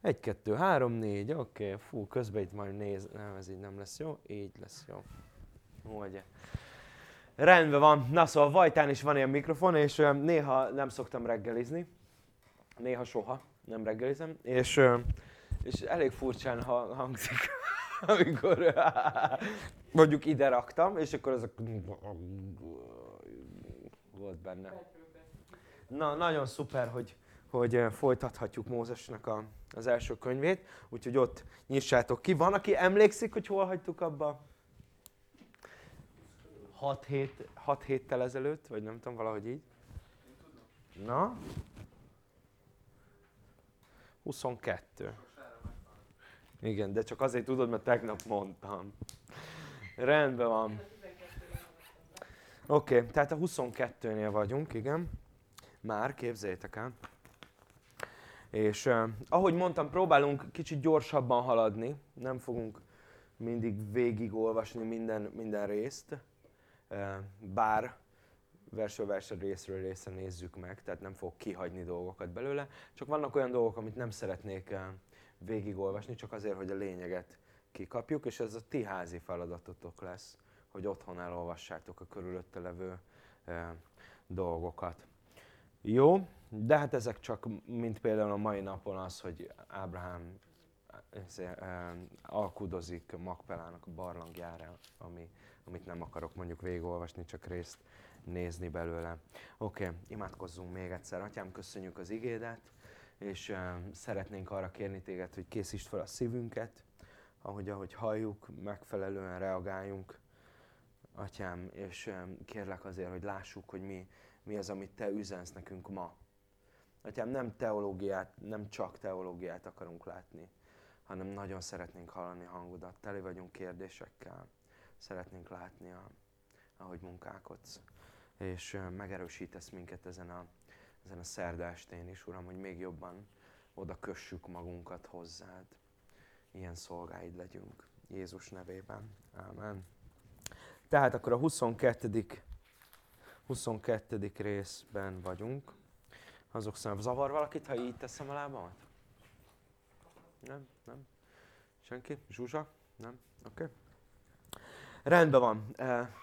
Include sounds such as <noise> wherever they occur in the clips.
Egy, kettő, három, négy, oké, okay. fú, közben itt majd néz, nem, ez így nem lesz jó, így lesz jó. Ugye. Rendben van. Na szóval Vajtán is van ilyen mikrofon, és néha nem szoktam reggelizni. Néha soha nem reggelizem. És, és elég furcsán hangzik, <laughs> amikor <laughs> mondjuk ide raktam, és akkor az a... volt benne. Na, nagyon szuper, hogy, hogy folytathatjuk Mózesnek a, az első könyvét, úgyhogy ott nyissátok ki. Van, aki emlékszik, hogy hol hagytuk abba? 6 hét, 6 héttel ezelőtt, vagy nem tudom, valahogy így. Na? 22. Igen, de csak azért tudod, mert tegnap mondtam. Rendben van. Oké, okay, tehát a 22-nél vagyunk, igen. Már, képzeljétek el. És uh, ahogy mondtam, próbálunk kicsit gyorsabban haladni. Nem fogunk mindig végigolvasni minden, minden részt bár versről versre részről részre nézzük meg, tehát nem fog kihagyni dolgokat belőle, csak vannak olyan dolgok, amit nem szeretnék végigolvasni, csak azért, hogy a lényeget kikapjuk, és ez a ti házi feladatotok lesz, hogy otthon elolvassátok a körülötte levő dolgokat. Jó, de hát ezek csak, mint például a mai napon az, hogy Ábrahám alkudozik Makpelának a barlangjára, ami amit nem akarok mondjuk végigolvasni, csak részt nézni belőle. Oké, okay, imádkozzunk még egyszer. Atyám, köszönjük az igédet, és uh, szeretnénk arra kérni téged, hogy készítsd fel a szívünket, ahogy, ahogy halljuk, megfelelően reagáljunk, Atyám, és kérlek azért, hogy lássuk, hogy mi, mi az, amit Te üzensz nekünk ma. Atyám, nem teológiát, nem csak teológiát akarunk látni, hanem nagyon szeretnénk hallani hangodat. Teli vagyunk kérdésekkel szeretnénk látni, a, ahogy munkálkodsz. És megerősítesz minket ezen a, ezen a szerdástén is, Uram, hogy még jobban oda kössük magunkat hozzád. Ilyen szolgáid legyünk. Jézus nevében. Amen. Tehát akkor a 22. 22. részben vagyunk. Azok szemben zavar valakit, ha így teszem a lábamat? Nem? Nem? Senki? Zsuzsa? Nem? Oké. Okay. Rendben van.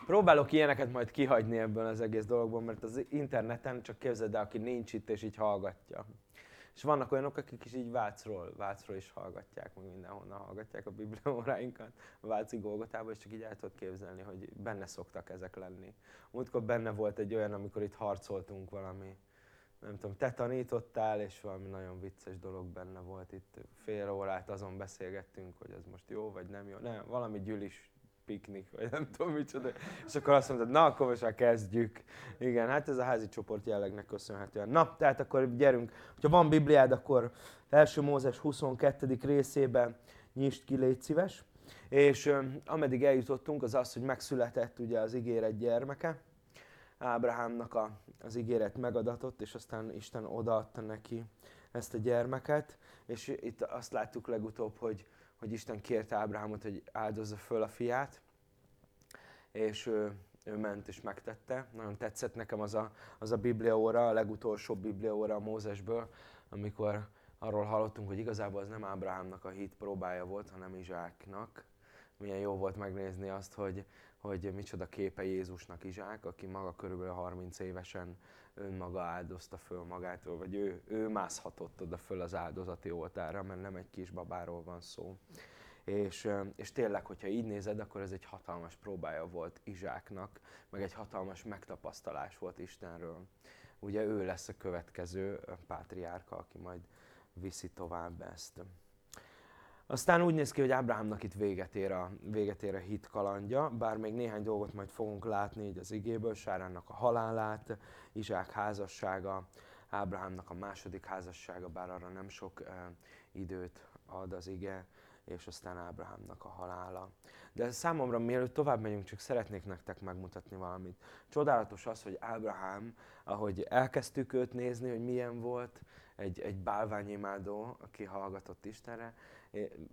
Próbálok ilyeneket majd kihagyni ebből az egész dologból, mert az interneten csak képzeld el, aki nincs itt és így hallgatja. És vannak olyanok, akik is így Vácról, Vácról is hallgatják, meg mindenhonnan hallgatják a bibliaóráinkat, a Váci Golgotában, és csak így el tudod képzelni, hogy benne szoktak ezek lenni. Múltkor benne volt egy olyan, amikor itt harcoltunk valami, nem tudom, te tanítottál, és valami nagyon vicces dolog benne volt itt. Fél órát azon beszélgettünk, hogy ez most jó vagy nem jó. Nem, valami gyűlis piknik, vagy nem tudom micsoda. És akkor azt mondtad, na akkor most már kezdjük. Igen, hát ez a házi csoport jellegnek köszönhetően. Na, tehát akkor gyerünk. Ha van Bibliád, akkor első Mózes 22. részében nyisd ki, légy szíves. És ameddig eljutottunk, az az, hogy megszületett ugye az ígéret gyermeke. Ábrahámnak a, az ígéret megadatott, és aztán Isten odaadta neki ezt a gyermeket. És itt azt láttuk legutóbb, hogy hogy Isten kérte Ábrahámot, hogy áldozza föl a fiát, és ő, ő ment és megtette. Nagyon tetszett nekem az a, az a bibliaóra, a legutolsó bibliaóra a Mózesből, amikor arról hallottunk, hogy igazából az nem Ábrahámnak a hit próbája volt, hanem Izsáknak. Milyen jó volt megnézni azt, hogy, hogy micsoda képe Jézusnak Izsák, aki maga körülbelül 30 évesen önmaga áldozta föl magát, vagy ő, ő mászhatott oda föl az áldozati oltára, mert nem egy kis babáról van szó. És, és tényleg, hogyha így nézed, akkor ez egy hatalmas próbája volt Izsáknak, meg egy hatalmas megtapasztalás volt Istenről. Ugye ő lesz a következő pátriárka, aki majd viszi tovább ezt. Aztán úgy néz ki, hogy Ábrahámnak itt véget ér, a, véget ér a hit kalandja, bár még néhány dolgot majd fogunk látni így az igéből, Sáránnak a halálát, Izsák házassága, Ábrahámnak a második házassága, bár arra nem sok uh, időt ad az ige, és aztán Ábrahámnak a halála. De számomra mielőtt tovább megyünk, csak szeretnék nektek megmutatni valamit. Csodálatos az, hogy Ábrahám, ahogy elkezdtük őt nézni, hogy milyen volt, egy, egy bálványimádó, aki hallgatott Istenre,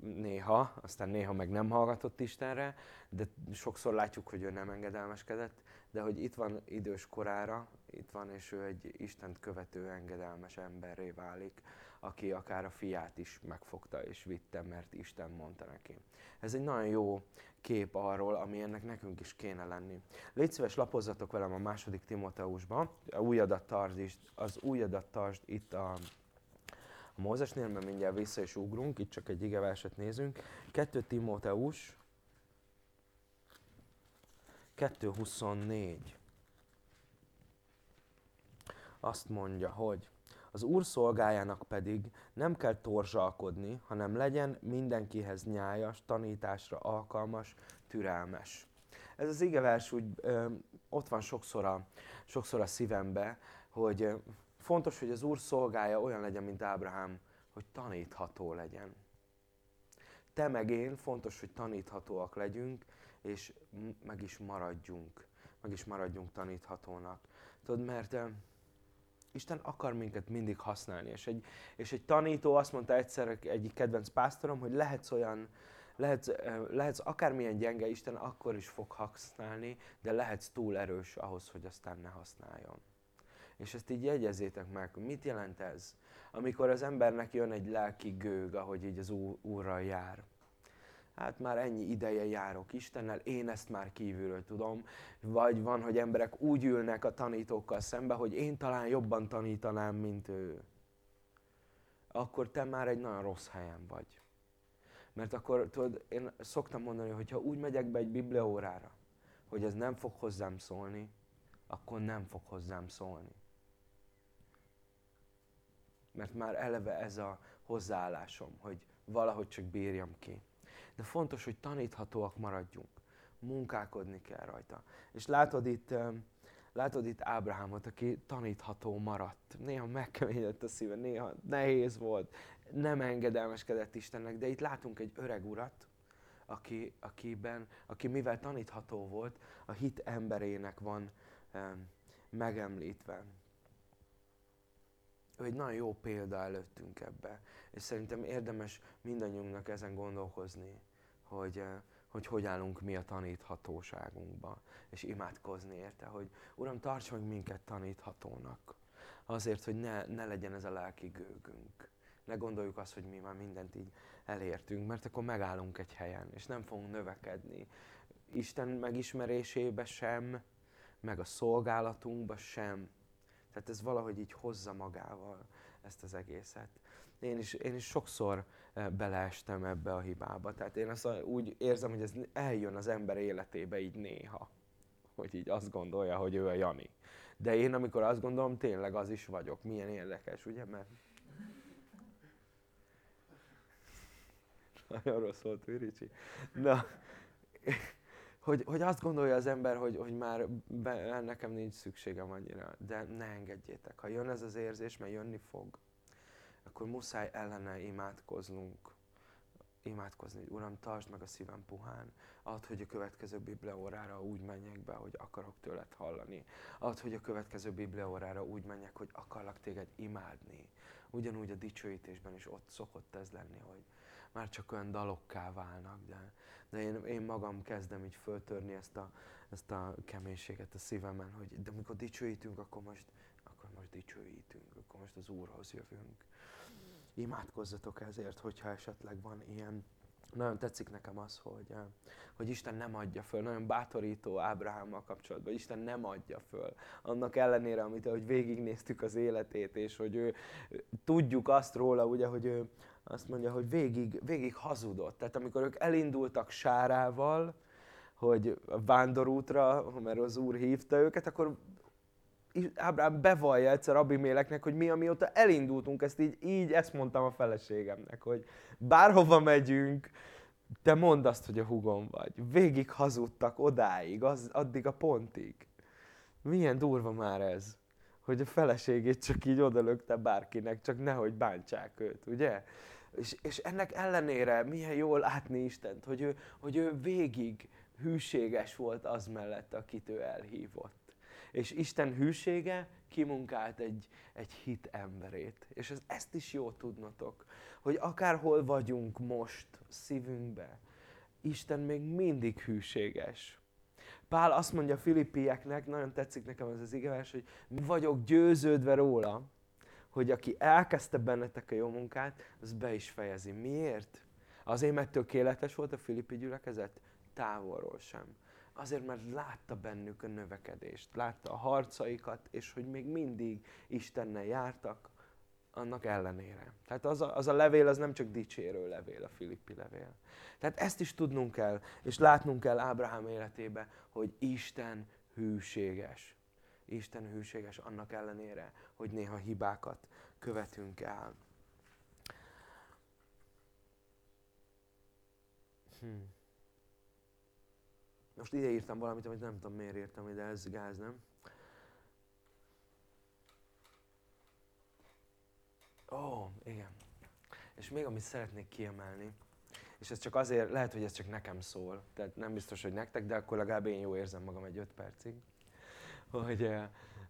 néha, aztán néha meg nem hallgatott Istenre, de sokszor látjuk, hogy ő nem engedelmeskedett, de hogy itt van idős korára, itt van, és ő egy Istent követő engedelmes emberré válik, aki akár a fiát is megfogta és vitte, mert Isten mondta neki. Ez egy nagyon jó kép arról, ami ennek nekünk is kéne lenni. Légy szíves, lapozzatok velem a második Timoteusba, a újadat tartsd, az újadat tartsd itt a, a Mózesnél, mert mindjárt vissza is ugrunk, itt csak egy igeverset nézünk. 2 Timóteus, 2.24. Azt mondja, hogy az Úr szolgájának pedig nem kell torzsalkodni, hanem legyen mindenkihez nyájas, tanításra alkalmas, türelmes. Ez az igevers úgy ö, ott van sokszor a, sokszor a szívembe, hogy fontos, hogy az Úr szolgája olyan legyen, mint Ábrahám, hogy tanítható legyen. Te meg én fontos, hogy taníthatóak legyünk, és meg is maradjunk. Meg is maradjunk taníthatónak. Tudod, mert Isten akar minket mindig használni. És egy, és egy tanító azt mondta egyszer egyik kedvenc pásztorom, hogy lehetsz olyan, lehetsz, lehetsz akármilyen gyenge, Isten akkor is fog használni, de lehetsz túl erős ahhoz, hogy aztán ne használjon. És ezt így jegyezzétek meg, mit jelent ez? Amikor az embernek jön egy lelki gőg, ahogy így az Úrral jár hát már ennyi ideje járok Istennel, én ezt már kívülről tudom. Vagy van, hogy emberek úgy ülnek a tanítókkal szembe, hogy én talán jobban tanítanám, mint ő. Akkor te már egy nagyon rossz helyen vagy. Mert akkor, tudod, én szoktam mondani, hogy ha úgy megyek be egy bibliaórára, hogy ez nem fog hozzám szólni, akkor nem fog hozzám szólni. Mert már eleve ez a hozzáállásom, hogy valahogy csak bírjam ki de fontos, hogy taníthatóak maradjunk. Munkálkodni kell rajta. És látod itt, látod itt Ábrahámot, aki tanítható maradt. Néha megkeményedett a szíve, néha nehéz volt, nem engedelmeskedett Istennek, de itt látunk egy öreg urat, aki, akiben, aki mivel tanítható volt, a hit emberének van um, megemlítve. Ő egy nagyon jó példa előttünk ebbe. És szerintem érdemes mindannyiunknak ezen gondolkozni, hogy, eh, hogy hogy állunk mi a taníthatóságunkba, és imádkozni érte, hogy Uram, tarts meg minket taníthatónak. Azért, hogy ne, ne legyen ez a lelki gőgünk. Ne gondoljuk azt, hogy mi már mindent így elértünk, mert akkor megállunk egy helyen, és nem fogunk növekedni. Isten megismerésébe sem, meg a szolgálatunkba sem. Tehát ez valahogy így hozza magával ezt az egészet. Én is, én is sokszor eh, beleestem ebbe a hibába. Tehát én azt úgy érzem, hogy ez eljön az ember életébe így néha. Hogy így azt gondolja, hogy ő a Jani. De én amikor azt gondolom, tényleg az is vagyok. Milyen érdekes, ugye? Mert <laughs> nagyon rossz volt, Ricsi. Na, hogy, hogy azt gondolja az ember, hogy, hogy már be, nekem nincs szükségem annyira, de ne engedjétek. Ha jön ez az érzés, mert jönni fog, akkor muszáj ellene imádkoznunk. Imádkozni, hogy Uram, tartsd meg a szívem puhán. Add, hogy a következő bibliaórára úgy menjek be, hogy akarok tőled hallani. Add, hogy a következő bibliaórára úgy menjek, hogy akarlak téged imádni. Ugyanúgy a dicsőítésben is ott szokott ez lenni, hogy már csak olyan dalokká válnak, de, de én, én magam kezdem így föltörni ezt a, ezt a keménységet a szívemen, hogy de amikor dicsőítünk, akkor most, akkor most dicsőítünk, akkor most az Úrhoz jövünk. Imádkozzatok ezért, hogyha esetleg van ilyen. Nagyon tetszik nekem az, hogy, eh, hogy Isten nem adja föl. Nagyon bátorító Ábrahámmal kapcsolatban. Isten nem adja föl. Annak ellenére, amit hogy végignéztük az életét, és hogy ő, tudjuk azt róla, ugye, hogy ő azt mondja, hogy végig, végig hazudott. Tehát amikor ők elindultak Sárával, hogy a vándorútra, mert az Úr hívta őket, akkor Ábrám bevallja egyszer Abiméleknek, hogy mi, amióta elindultunk, ezt így, így ezt mondtam a feleségemnek, hogy bárhova megyünk, te mondd azt, hogy a hugom vagy. Végig hazudtak odáig, az, addig a pontig. Milyen durva már ez, hogy a feleségét csak így odalökte bárkinek, csak nehogy bántsák őt, ugye? És, és ennek ellenére milyen jól látni Istent, hogy ő, hogy ő végig hűséges volt az mellett, akit ő elhívott. És Isten hűsége kimunkált egy, egy hit emberét. És ez, ezt is jó tudnotok, hogy akárhol vagyunk most szívünkbe, Isten még mindig hűséges. Pál azt mondja a filippieknek, nagyon tetszik nekem ez az igevás, hogy vagyok győződve róla, hogy aki elkezdte bennetek a jó munkát, az be is fejezi. Miért? Azért, mert tökéletes volt a Filippi gyülekezet? Távolról sem. Azért, mert látta bennük a növekedést, látta a harcaikat, és hogy még mindig Istennel jártak, annak ellenére. Tehát az a, az a levél, az nem csak dicsérő levél, a Filippi levél. Tehát ezt is tudnunk kell, és látnunk kell Ábrahám életébe, hogy Isten hűséges. Isten hűséges annak ellenére, hogy néha hibákat követünk el. Hmm. Most ide írtam valamit, amit nem tudom miért írtam ide, ez gáz, nem? Ó, oh, igen. És még amit szeretnék kiemelni, és ez csak azért, lehet, hogy ez csak nekem szól, tehát nem biztos, hogy nektek, de akkor legalább én jó érzem magam egy öt percig, hogy,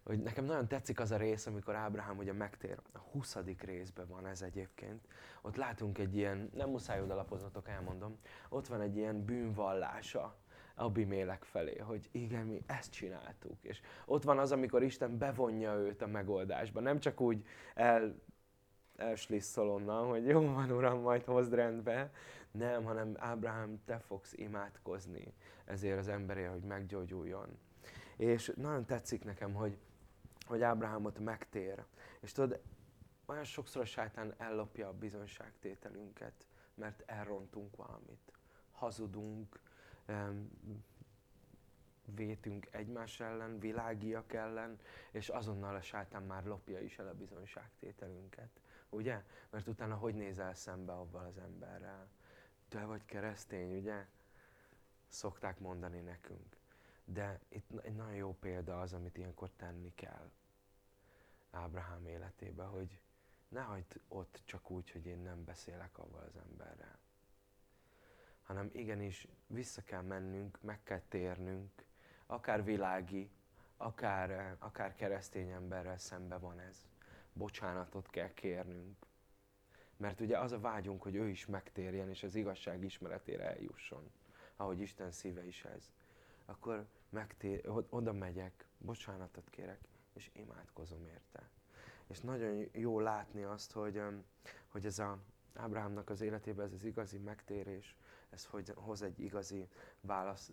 hogy nekem nagyon tetszik az a rész, amikor Ábrahám ugye megtér. A 20. részben van ez egyébként. Ott látunk egy ilyen, nem muszáj odalapoznatok, elmondom, ott van egy ilyen bűnvallása Abimélek felé, hogy igen, mi ezt csináltuk. És ott van az, amikor Isten bevonja őt a megoldásba. Nem csak úgy el, elslisszol onnan, hogy jó van, Uram, majd hozd rendbe. Nem, hanem Ábrahám, te fogsz imádkozni ezért az emberért, hogy meggyógyuljon. És nagyon tetszik nekem, hogy, hogy Ábrahámot megtér. És tudod, olyan sokszor a sátán ellopja a bizonyságtételünket, mert elrontunk valamit. Hazudunk, vétünk egymás ellen, világiak ellen, és azonnal a sátán már lopja is el a bizonyságtételünket. Ugye? Mert utána hogy nézel szembe avval az emberrel? Te vagy keresztény, ugye? Szokták mondani nekünk. De itt egy nagyon jó példa az, amit ilyenkor tenni kell Ábrahám életébe, hogy ne hagyd ott csak úgy, hogy én nem beszélek avval az emberrel. Hanem igenis vissza kell mennünk, meg kell térnünk, akár világi, akár, akár keresztény emberrel szembe van ez. Bocsánatot kell kérnünk. Mert ugye az a vágyunk, hogy ő is megtérjen, és az igazság ismeretére eljusson, ahogy Isten szíve is ez. Akkor megtér, oda megyek, bocsánatot kérek, és imádkozom érte. És nagyon jó látni azt, hogy, hogy ez a Ábrahámnak az életében ez az igazi megtérés, ez hoz egy igazi válasz,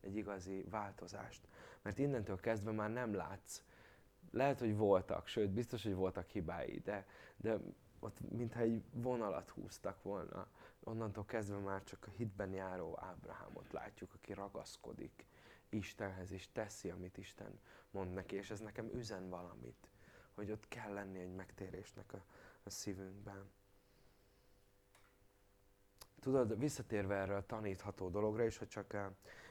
egy igazi változást. Mert innentől kezdve már nem látsz. Lehet, hogy voltak, sőt, biztos, hogy voltak hibái, de, de ott mintha egy vonalat húztak volna. Onnantól kezdve már csak a hitben járó Ábrahámot látjuk, aki ragaszkodik Istenhez, és teszi, amit Isten mond neki, és ez nekem üzen valamit, hogy ott kell lenni egy megtérésnek a, a szívünkben. Tudod, visszatérve erre a tanítható dologra, és ha csak eh,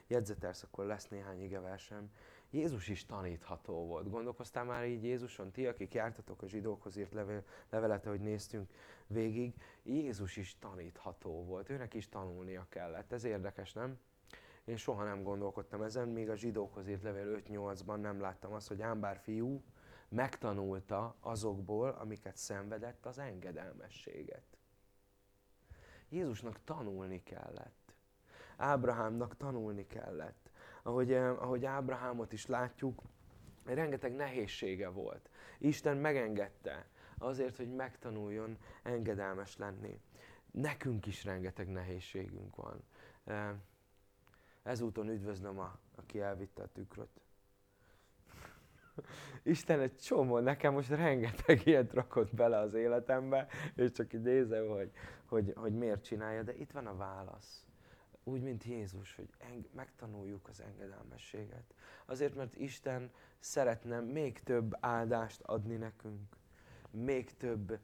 jegyzetelsz, akkor lesz néhány igeversem. Jézus is tanítható volt. Gondolkoztál már így Jézuson? Ti, akik jártatok a zsidókhoz írt level, levelete, hogy néztünk végig, Jézus is tanítható volt. Őnek is tanulnia kellett. Ez érdekes, nem? Én soha nem gondolkodtam ezen, még a zsidókhoz írt levél 5-8-ban nem láttam azt, hogy Ámbár fiú megtanulta azokból, amiket szenvedett, az engedelmességet. Jézusnak tanulni kellett. Ábrahámnak tanulni kellett. Ahogy, eh, ahogy Ábrahámot is látjuk, rengeteg nehézsége volt. Isten megengedte azért, hogy megtanuljon engedelmes lenni. Nekünk is rengeteg nehézségünk van. Ezúton üdvözlöm, a, aki elvitte a tükröt. <laughs> Isten egy csomó, nekem most rengeteg <laughs> ilyet rakott bele az életembe, és csak így nézem, hogy, hogy, hogy miért csinálja, de itt van a válasz. Úgy, mint Jézus, hogy eng- megtanuljuk az engedelmességet. Azért, mert Isten szeretne még több áldást adni nekünk, még több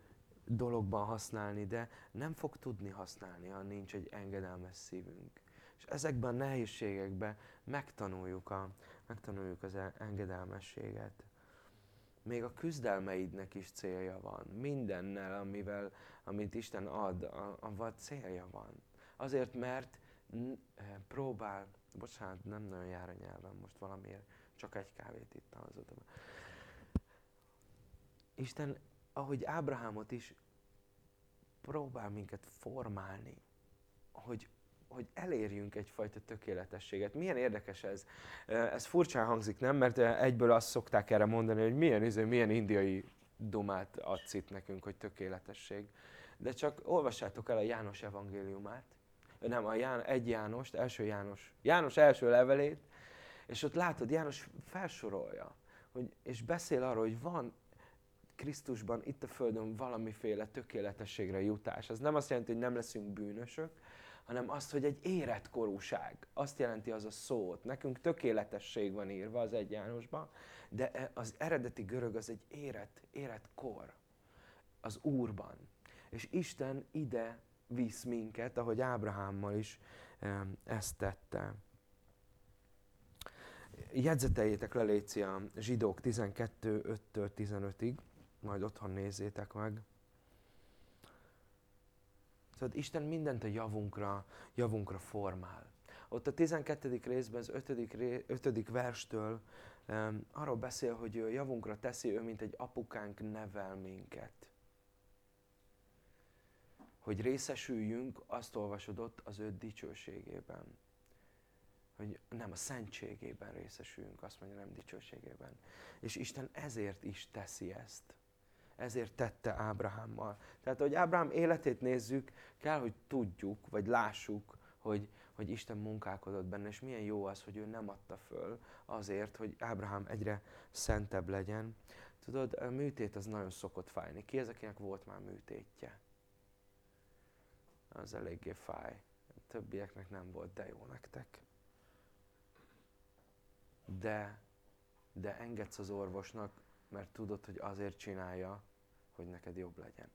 dologban használni, de nem fog tudni használni, ha nincs egy engedelmes szívünk. És ezekben a nehézségekben megtanuljuk, a, megtanuljuk az engedelmességet. Még a küzdelmeidnek is célja van. Mindennel, amivel, amit Isten ad, a célja van. Azért, mert eh, próbál, bocsánat, nem nagyon jár a nyelvem most valamiért, csak egy kávét ittam az utam. Isten, ahogy Ábrahámot is próbál minket formálni, hogy hogy elérjünk egyfajta tökéletességet. Milyen érdekes ez. Ez furcsán hangzik, nem? Mert egyből azt szokták erre mondani, hogy milyen, izé, milyen indiai dumát adsz itt nekünk, hogy tökéletesség. De csak olvassátok el a János evangéliumát, nem, a Ján, egy Jánost, első János, János első levelét, és ott látod, János felsorolja, hogy, és beszél arról, hogy van Krisztusban itt a Földön valamiféle tökéletességre jutás. Ez nem azt jelenti, hogy nem leszünk bűnösök, hanem azt, hogy egy érett korúság. Azt jelenti az a szót. Nekünk tökéletesség van írva az egy Jánosban, de az eredeti görög az egy érett, érett kor az Úrban. És Isten ide visz minket, ahogy Ábrahámmal is ezt tette. Jegyzeteljétek le, Léci, a zsidók 12, 5-től 15-ig, majd otthon nézzétek meg. Szóval Isten mindent a javunkra, javunkra formál. Ott a 12. részben, az 5. 5. verstől um, arról beszél, hogy ő javunkra teszi, ő mint egy apukánk nevel minket. Hogy részesüljünk, azt olvasod ott az ő dicsőségében. Hogy nem a szentségében részesüljünk, azt mondja, nem dicsőségében. És Isten ezért is teszi ezt ezért tette Ábrahámmal. Tehát, hogy Ábrahám életét nézzük, kell, hogy tudjuk, vagy lássuk, hogy, hogy Isten munkálkodott benne, és milyen jó az, hogy ő nem adta föl azért, hogy Ábrahám egyre szentebb legyen. Tudod, a műtét az nagyon szokott fájni. Ki az, akinek volt már műtétje? Az eléggé fáj. A többieknek nem volt, de jó nektek. De, de engedsz az orvosnak, mert tudod, hogy azért csinálja, hogy neked jobb legyen.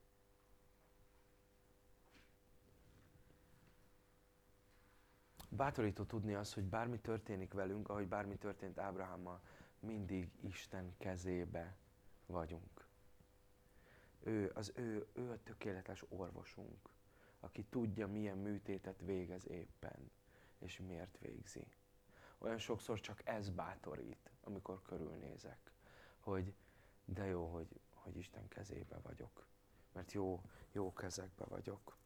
Bátorító tudni az, hogy bármi történik velünk, ahogy bármi történt Ábrahámmal, mindig Isten kezébe vagyunk. Ő, az ő, ő a tökéletes orvosunk, aki tudja, milyen műtétet végez éppen, és miért végzi. Olyan sokszor csak ez bátorít, amikor körülnézek, hogy de jó, hogy hogy Isten kezébe vagyok, mert jó, jó kezekbe vagyok.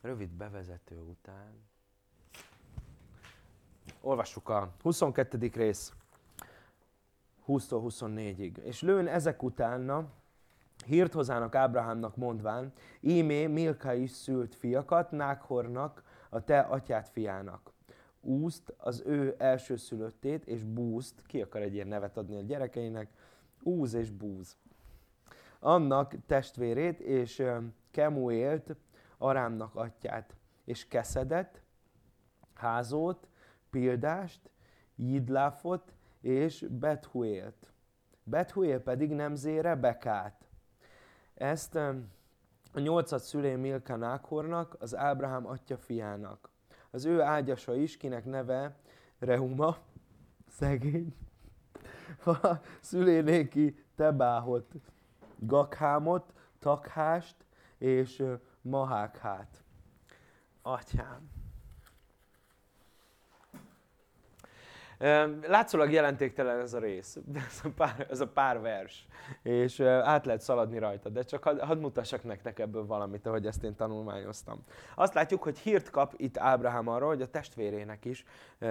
Rövid bevezető után olvassuk a 22. rész 20-tól 24-ig. És lőn ezek utána hírt hozának Ábrahámnak mondván, ímé Milka is szült fiakat, Nákhornak, a te atyát fiának. Úzt az ő elsőszülöttét, és Búzt, ki akar egy ilyen nevet adni a gyerekeinek, Úz és Búz. Annak testvérét, és Kemuélt, Arámnak atyát, és Keszedet, Házót, Pildást, Jidláfot és Bethuélt. Bethuél pedig nemzé Rebekát. Ezt a nyolcad szülé Milka Nákornak, az Ábrahám atya fiának. Az ő ágyasa is, kinek neve Reuma, szegény, szülénéki Tebáhot, Gakhámot, Takhást és Mahákhát. Atyám. Látszólag jelentéktelen ez a rész, <laughs> ez a pár, ez a pár vers, és át lehet szaladni rajta, de csak hadd had mutassak nektek ebből valamit, ahogy ezt én tanulmányoztam. Azt látjuk, hogy hírt kap itt Ábrahám arról, hogy a testvérének is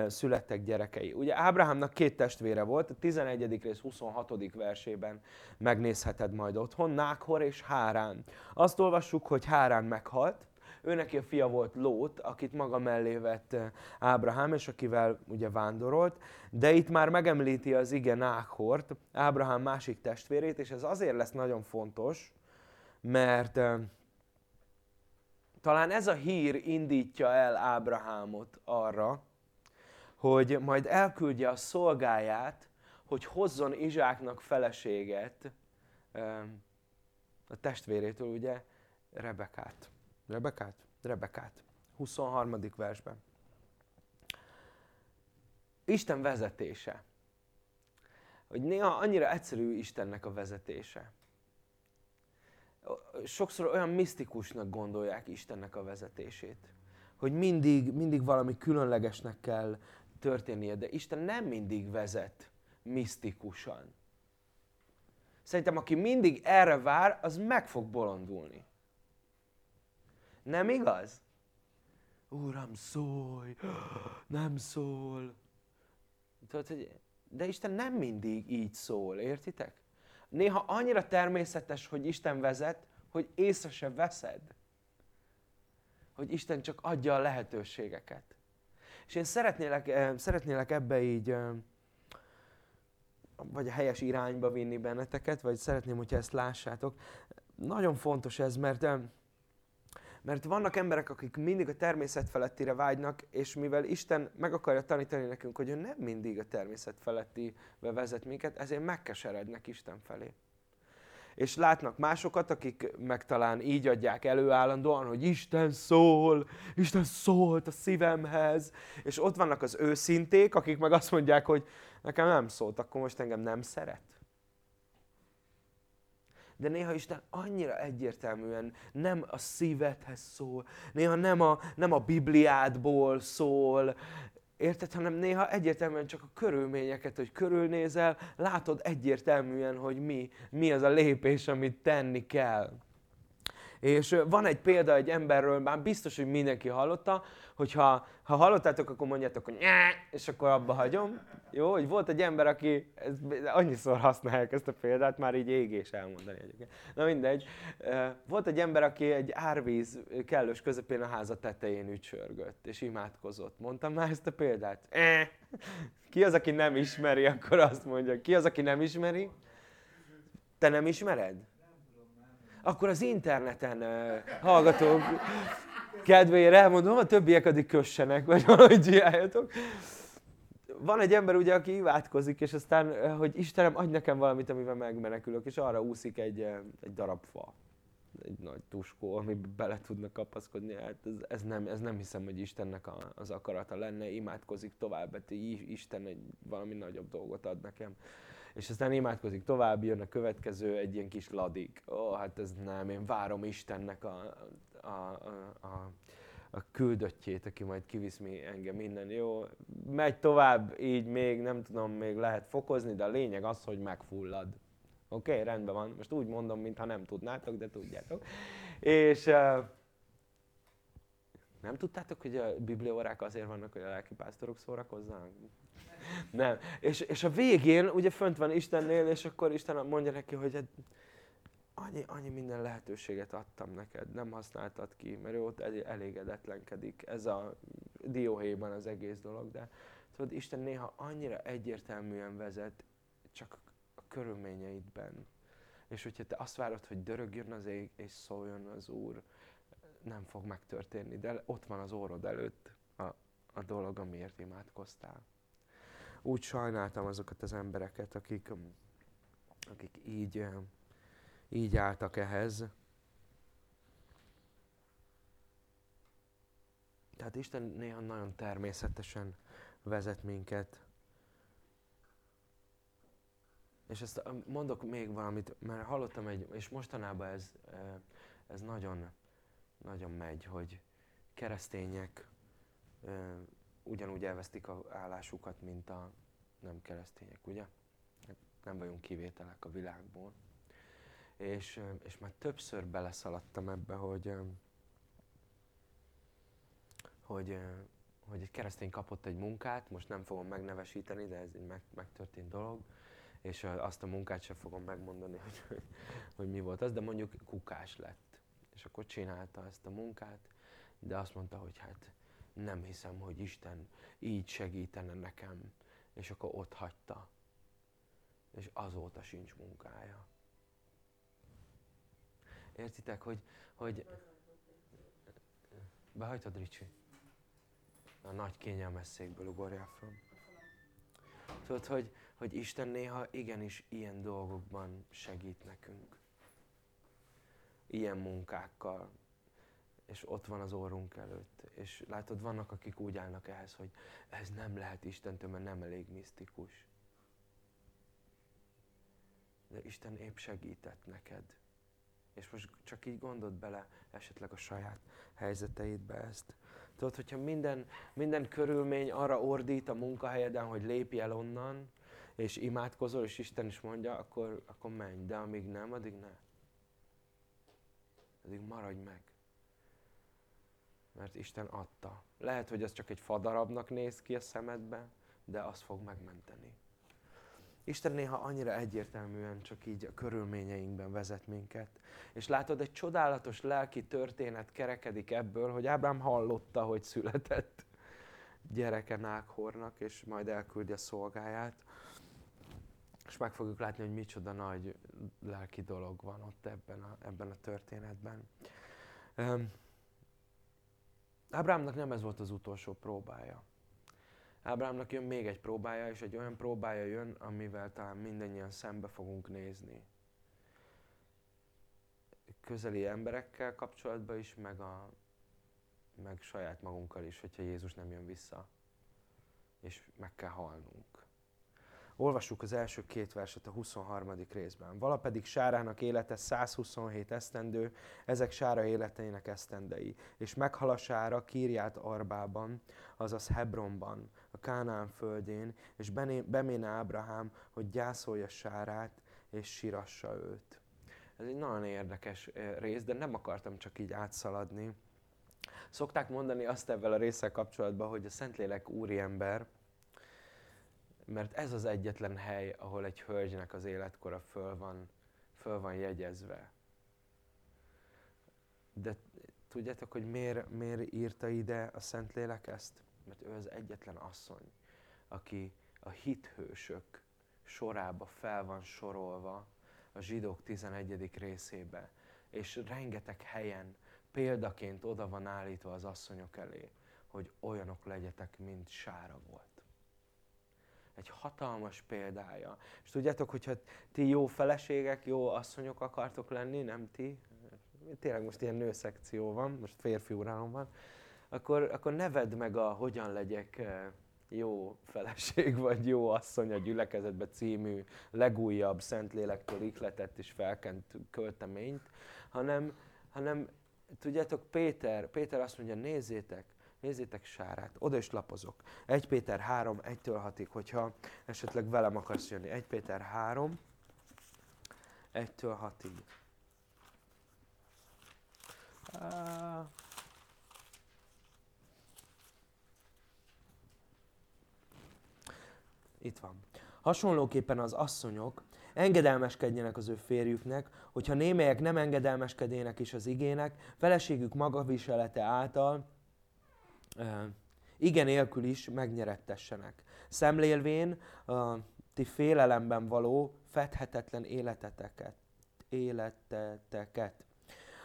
születtek gyerekei. Ugye Ábrahámnak két testvére volt, a 11. rész 26. versében megnézheted majd otthon, Nákhor és Hárán. Azt olvassuk, hogy Hárán meghalt, ő neki a fia volt Lót, akit maga mellé vett eh, Ábrahám, és akivel ugye vándorolt, de itt már megemlíti az ige Nákhort, Ábrahám másik testvérét, és ez azért lesz nagyon fontos, mert eh, talán ez a hír indítja el Ábrahámot arra, hogy majd elküldje a szolgáját, hogy hozzon Izsáknak feleséget eh, a testvérétől, ugye, Rebekát. Rebekát? Rebekát. 23. versben. Isten vezetése. Hogy néha annyira egyszerű Istennek a vezetése. Sokszor olyan misztikusnak gondolják Istennek a vezetését. Hogy mindig, mindig valami különlegesnek kell történnie, de Isten nem mindig vezet misztikusan. Szerintem aki mindig erre vár, az meg fog bolondulni. Nem igaz? Uram, szólj! Nem szól. De Isten nem mindig így szól, értitek? néha annyira természetes, hogy Isten vezet, hogy észre se veszed. Hogy Isten csak adja a lehetőségeket. És én szeretnélek, eh, szeretnélek ebbe így, eh, vagy a helyes irányba vinni benneteket, vagy szeretném, hogyha ezt lássátok. Nagyon fontos ez, mert eh, mert vannak emberek, akik mindig a természet felettire vágynak, és mivel Isten meg akarja tanítani nekünk, hogy ő nem mindig a természet felettibe vezet minket, ezért megkeserednek Isten felé. És látnak másokat, akik meg talán így adják elő állandóan, hogy Isten szól, Isten szólt a szívemhez, és ott vannak az őszinték, akik meg azt mondják, hogy nekem nem szólt, akkor most engem nem szeret de néha Isten annyira egyértelműen nem a szívedhez szól, néha nem a, nem a Bibliádból szól, érted, hanem néha egyértelműen csak a körülményeket, hogy körülnézel, látod egyértelműen, hogy mi, mi az a lépés, amit tenni kell. És van egy példa egy emberről, már biztos, hogy mindenki hallotta, hogyha ha hallottátok, akkor mondjátok, hogy nyá, és akkor abba hagyom. Jó, hogy volt egy ember, aki, ez, annyiszor használják ezt a példát, már így égés elmondani egyébként. Na mindegy. Volt egy ember, aki egy árvíz kellős közepén a háza tetején ücsörgött, és imádkozott. Mondtam már ezt a példát? Ki az, aki nem ismeri, akkor azt mondja. Ki az, aki nem ismeri? Te nem ismered? Akkor az interneten hallgatók kedvéért elmondom, a többiek addig kössenek, vagy valahogy csináljatok. Van egy ember ugye, aki imádkozik, és aztán, hogy Istenem, adj nekem valamit, amivel megmenekülök, és arra úszik egy, egy darab fa egy nagy tuskó, ami bele tudna kapaszkodni. Hát ez, ez, nem, ez nem hiszem, hogy Istennek a, az akarata lenne, imádkozik tovább, hát Isten egy valami nagyobb dolgot ad nekem. És aztán imádkozik tovább, jön a következő, egy ilyen kis ladik. Ó, hát ez nem, én várom Istennek a, a, a, a, a küldöttjét, aki majd kivisz mi engem innen. Jó, megy tovább, így még nem tudom, még lehet fokozni, de a lényeg az, hogy megfullad. Oké, okay, rendben van. Most úgy mondom, mintha nem tudnátok, de tudjátok. És uh, nem tudtátok, hogy a bibliórák azért vannak, hogy a lelkipásztorok szórakozzanak? Nem. És, és a végén ugye fönt van Istennél, és akkor Isten mondja neki, hogy hát annyi, annyi minden lehetőséget adtam neked, nem használtad ki, mert ő ott elégedetlenkedik. Ez a dióhéjban az egész dolog, de tudod, Isten néha annyira egyértelműen vezet, csak a körülményeidben. És hogyha te azt várod, hogy dörögjön az ég, és szóljon az Úr, nem fog megtörténni, de ott van az órod előtt a, a dolog, amiért imádkoztál. Úgy sajnáltam azokat az embereket, akik, akik így, így álltak ehhez. Tehát Isten néha nagyon természetesen vezet minket. És ezt mondok még valamit, mert hallottam egy, és mostanában ez, ez nagyon, nagyon megy, hogy keresztények ugyanúgy elvesztik a állásukat, mint a nem keresztények, ugye? Nem vagyunk kivételek a világból. És, és már többször beleszaladtam ebbe, hogy, hogy, hogy egy keresztény kapott egy munkát, most nem fogom megnevesíteni, de ez egy meg, megtörtént dolog, és azt a munkát sem fogom megmondani, hogy, <laughs> hogy, hogy mi volt az, de mondjuk kukás lett. És akkor csinálta ezt a munkát, de azt mondta, hogy hát nem hiszem, hogy Isten így segítene nekem. És akkor ott hagyta. És azóta sincs munkája. Értitek, hogy, hogy behajtod, Ricsi? A nagy kényelmes székből ugorjál fel. Tudod, hogy, hogy Isten néha igenis ilyen dolgokban segít nekünk. Ilyen munkákkal, és ott van az orrunk előtt. És látod, vannak, akik úgy állnak ehhez, hogy ez nem lehet Istentől, mert nem elég misztikus. De Isten épp segített neked. És most csak így gondold bele esetleg a saját helyzeteidbe ezt. Tudod, hogyha minden, minden körülmény arra ordít a munkahelyeden, hogy lépj el onnan, és imádkozol, és Isten is mondja, akkor, akkor menj. De amíg nem, addig ne. Addig maradj meg mert Isten adta. Lehet, hogy ez csak egy fadarabnak néz ki a szemedbe, de az fog megmenteni. Isten néha annyira egyértelműen csak így a körülményeinkben vezet minket. És látod, egy csodálatos lelki történet kerekedik ebből, hogy Ábrám hallotta, hogy született gyereke Nákhornak, és majd elküldi a szolgáját. És meg fogjuk látni, hogy micsoda nagy lelki dolog van ott ebben a, ebben a történetben. Um, Ábrámnak nem ez volt az utolsó próbája. Ábrámnak jön még egy próbája, és egy olyan próbája jön, amivel talán mindannyian szembe fogunk nézni. Közeli emberekkel kapcsolatban is, meg, a, meg saját magunkkal is, hogyha Jézus nem jön vissza. És meg kell halnunk. Olvassuk az első két verset a 23. részben. Vala pedig Sárának élete 127 esztendő, ezek Sára életeinek esztendei. És meghal Sára Kírját Arbában, azaz Hebronban, a Kánán földjén, és beméne Ábrahám, hogy gyászolja Sárát, és sirassa őt. Ez egy nagyon érdekes eh, rész, de nem akartam csak így átszaladni. Szokták mondani azt ebben a résszel kapcsolatban, hogy a Szentlélek úriember, mert ez az egyetlen hely, ahol egy hölgynek az életkora föl van, föl van jegyezve. De tudjátok, hogy miért, miért írta ide a Szentlélek ezt? Mert ő az egyetlen asszony, aki a hithősök sorába fel van sorolva a zsidók 11. részébe. És rengeteg helyen példaként oda van állítva az asszonyok elé, hogy olyanok legyetek, mint Sára volt egy hatalmas példája. És tudjátok, hogyha ti jó feleségek, jó asszonyok akartok lenni, nem ti, tényleg most ilyen nőszekció van, most férfi uralom van, akkor, akkor neved meg a Hogyan legyek eh, jó feleség, <laughs> vagy jó asszony a gyülekezetbe című legújabb Szentlélektől ikletett és felkent költeményt, hanem, hanem tudjátok, Péter, Péter azt mondja, nézzétek, Nézzétek Sárát, oda is lapozok. 1 Péter 3, 1-től 6-ig, hogyha esetleg velem akarsz jönni. 1 Péter 3, 1-től 6-ig. Itt van. Hasonlóképpen az asszonyok engedelmeskedjenek az ő férjüknek, hogyha némelyek nem engedelmeskedének is az igének, feleségük magaviselete által igen nélkül is megnyerettessenek. Szemlélvén a ti félelemben való fedhetetlen életeteket, életeteket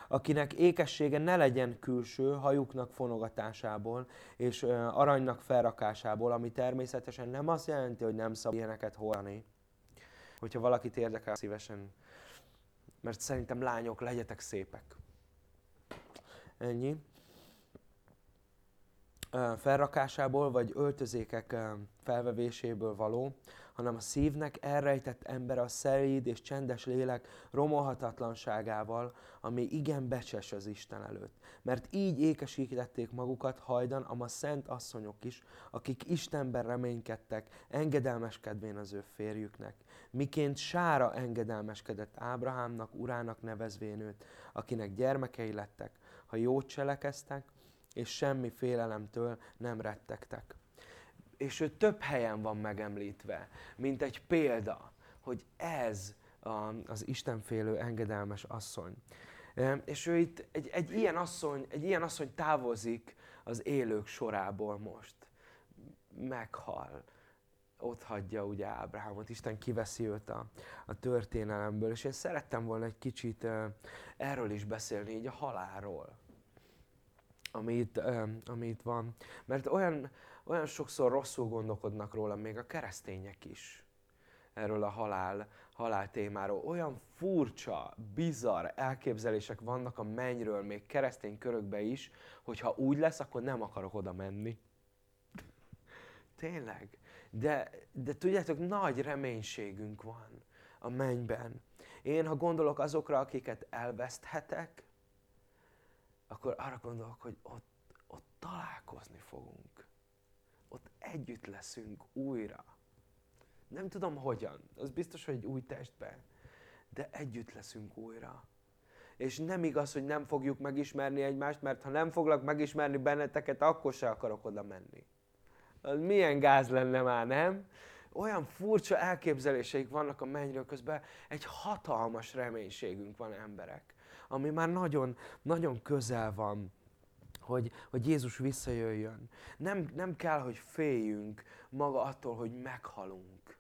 akinek ékessége ne legyen külső hajuknak fonogatásából és aranynak felrakásából, ami természetesen nem azt jelenti, hogy nem szabad ilyeneket hordani. Hogyha valakit érdekel, szívesen, mert szerintem lányok, legyetek szépek. Ennyi felrakásából, vagy öltözékek felvevéséből való, hanem a szívnek elrejtett ember a szeríd és csendes lélek romolhatatlanságával, ami igen becses az Isten előtt. Mert így ékesítették magukat hajdan a szent asszonyok is, akik Istenben reménykedtek, engedelmeskedvén az ő férjüknek. Miként Sára engedelmeskedett Ábrahámnak, urának nevezvén őt, akinek gyermekei lettek, ha jót cselekeztek, és semmi félelemtől nem rettegtek. És ő több helyen van megemlítve, mint egy példa, hogy ez az Istenfélő engedelmes asszony. És ő itt egy, egy, ilyen asszony, egy ilyen asszony távozik az élők sorából most. Meghal. Ott hagyja ugye Ábrahámot, Isten kiveszi őt a, a történelemből. És én szerettem volna egy kicsit erről is beszélni, így a halálról ami itt, ami itt van. Mert olyan, olyan sokszor rosszul gondolkodnak róla, még a keresztények is erről a halál, halál témáról. Olyan furcsa, bizarr elképzelések vannak a mennyről, még keresztény körökbe is, hogy ha úgy lesz, akkor nem akarok oda menni. Tényleg. De, de tudjátok, nagy reménységünk van a mennyben. Én, ha gondolok azokra, akiket elveszthetek, akkor arra gondolok, hogy ott, ott találkozni fogunk. Ott együtt leszünk újra. Nem tudom hogyan, az biztos, hogy egy új testben, de együtt leszünk újra. És nem igaz, hogy nem fogjuk megismerni egymást, mert ha nem foglak megismerni benneteket, akkor se akarok oda menni. Az milyen gáz lenne már, nem? olyan furcsa elképzeléseik vannak a mennyről, közben egy hatalmas reménységünk van emberek, ami már nagyon, nagyon közel van, hogy, hogy Jézus visszajöjjön. Nem, nem kell, hogy féljünk maga attól, hogy meghalunk.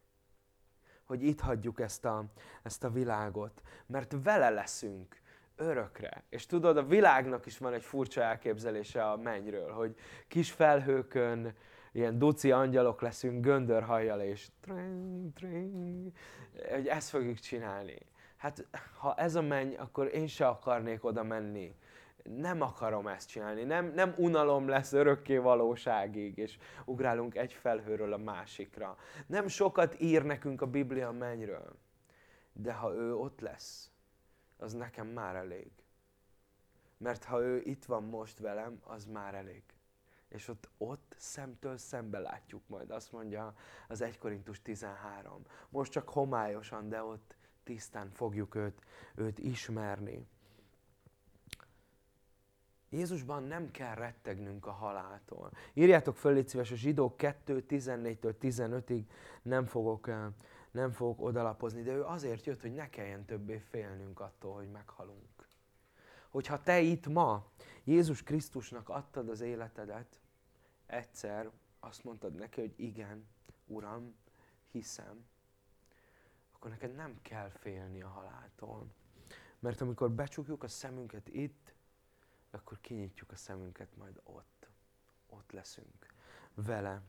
Hogy itt hagyjuk ezt a, ezt a világot, mert vele leszünk örökre. És tudod, a világnak is van egy furcsa elképzelése a mennyről, hogy kis felhőkön, ilyen duci angyalok leszünk göndörhajjal, és tring, tring, hogy ezt fogjuk csinálni. Hát, ha ez a menny, akkor én se akarnék oda menni. Nem akarom ezt csinálni. Nem, nem unalom lesz örökké valóságig, és ugrálunk egy felhőről a másikra. Nem sokat ír nekünk a Biblia mennyről. De ha ő ott lesz, az nekem már elég. Mert ha ő itt van most velem, az már elég. És ott, ott szemtől szembe látjuk majd, azt mondja az 1 Korintus 13. Most csak homályosan, de ott tisztán fogjuk őt, őt ismerni. Jézusban nem kell rettegnünk a haláltól. Írjátok föl, légy szíves, a zsidók 2, 14-től 15-ig nem fogok, eh, nem fogok odalapozni, de ő azért jött, hogy ne kelljen többé félnünk attól, hogy meghalunk. Hogyha te itt ma Jézus Krisztusnak adtad az életedet, egyszer azt mondtad neki, hogy igen, Uram, hiszem, akkor neked nem kell félni a haláltól. Mert amikor becsukjuk a szemünket itt, akkor kinyitjuk a szemünket majd ott. Ott leszünk vele.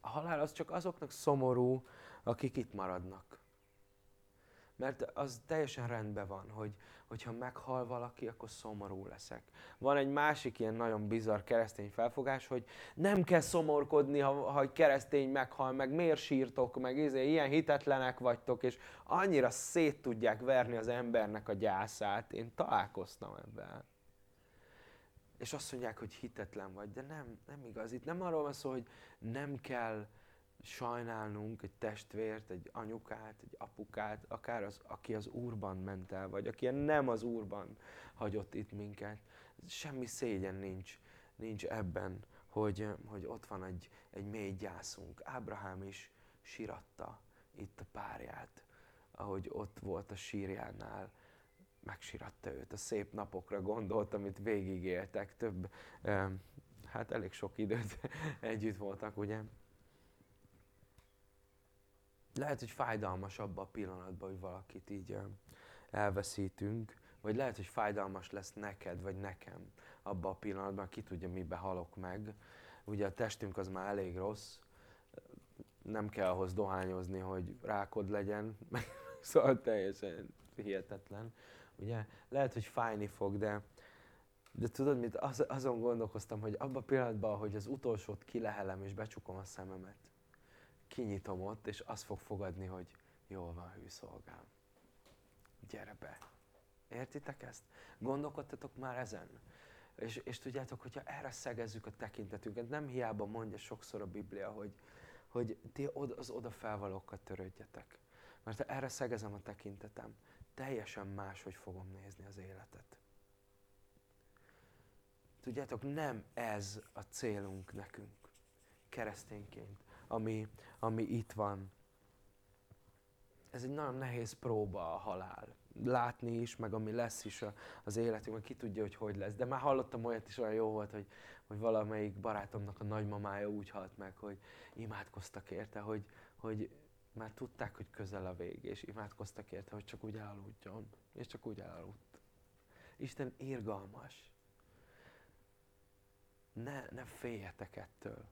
A halál az csak azoknak szomorú, akik itt maradnak. Mert az teljesen rendben van, hogy, hogyha meghal valaki, akkor szomorú leszek. Van egy másik ilyen nagyon bizarr keresztény felfogás, hogy nem kell szomorkodni, ha, ha egy keresztény meghal, meg miért sírtok, meg izé, ilyen hitetlenek vagytok, és annyira szét tudják verni az embernek a gyászát. Én találkoztam ebben. És azt mondják, hogy hitetlen vagy, de nem, nem igaz. Itt nem arról van szó, hogy nem kell sajnálnunk egy testvért, egy anyukát, egy apukát, akár az, aki az Úrban ment el, vagy aki nem az Úrban hagyott itt minket. Semmi szégyen nincs, nincs ebben, hogy, hogy ott van egy, egy mély gyászunk. Ábrahám is siratta itt a párját, ahogy ott volt a sírjánál, megsiratta őt. A szép napokra gondolt, amit végigéltek, több, hát elég sok időt <laughs> együtt voltak, ugye? Lehet, hogy fájdalmasabb a pillanatban, hogy valakit így elveszítünk, vagy lehet, hogy fájdalmas lesz neked, vagy nekem abban a pillanatban, ki tudja, mibe halok meg. Ugye a testünk az már elég rossz, nem kell ahhoz dohányozni, hogy rákod legyen, <laughs> szóval teljesen hihetetlen. Ugye? Lehet, hogy fájni fog, de, de tudod mit, az, azon gondolkoztam, hogy abban a pillanatban, hogy az utolsót kilehelem és becsukom a szememet, kinyitom ott, és azt fog fogadni, hogy jól van, hű szolgám. Gyere be. Értitek ezt? Gondolkodtatok már ezen? És, és tudjátok, hogyha erre szegezzük a tekintetünket, nem hiába mondja sokszor a Biblia, hogy, hogy ti az odafelvalókat törődjetek. Mert ha erre szegezem a tekintetem, teljesen máshogy fogom nézni az életet. Tudjátok, nem ez a célunk nekünk, keresztényként ami, ami itt van. Ez egy nagyon nehéz próba a halál. Látni is, meg ami lesz is az életünkben, ki tudja, hogy hogy lesz. De már hallottam olyat is, olyan jó volt, hogy, hogy valamelyik barátomnak a nagymamája úgy halt meg, hogy imádkoztak érte, hogy, hogy már tudták, hogy közel a vég, és imádkoztak érte, hogy csak úgy elaludjon. És csak úgy elaludt. Isten irgalmas. Ne, ne féljetek ettől.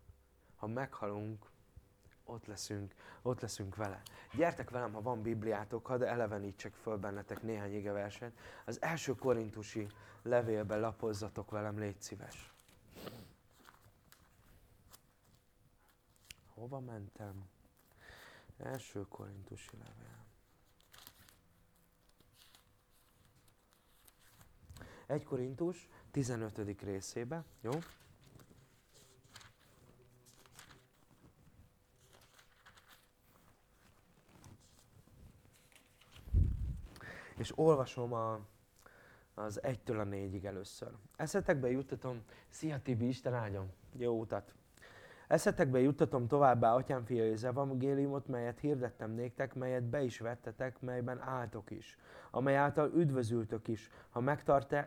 Ha meghalunk, ott leszünk, ott leszünk vele. Gyertek velem, ha van Bibliátok, hadd elevenítsek föl bennetek néhány igeverset. Az első korintusi levélben lapozzatok velem, légy szíves. Hova mentem? Első korintusi levél. Egy Korintus 15. részébe, jó? És olvasom a, az egytől a négyig először. Eszetekbe juttatom, szia Tibi, Isten áldjon, jó utat! Eszetekbe juttatom továbbá atyám fia az evangéliumot, melyet hirdettem néktek, melyet be is vettetek, melyben álltok is, amely által üdvözültök is, ha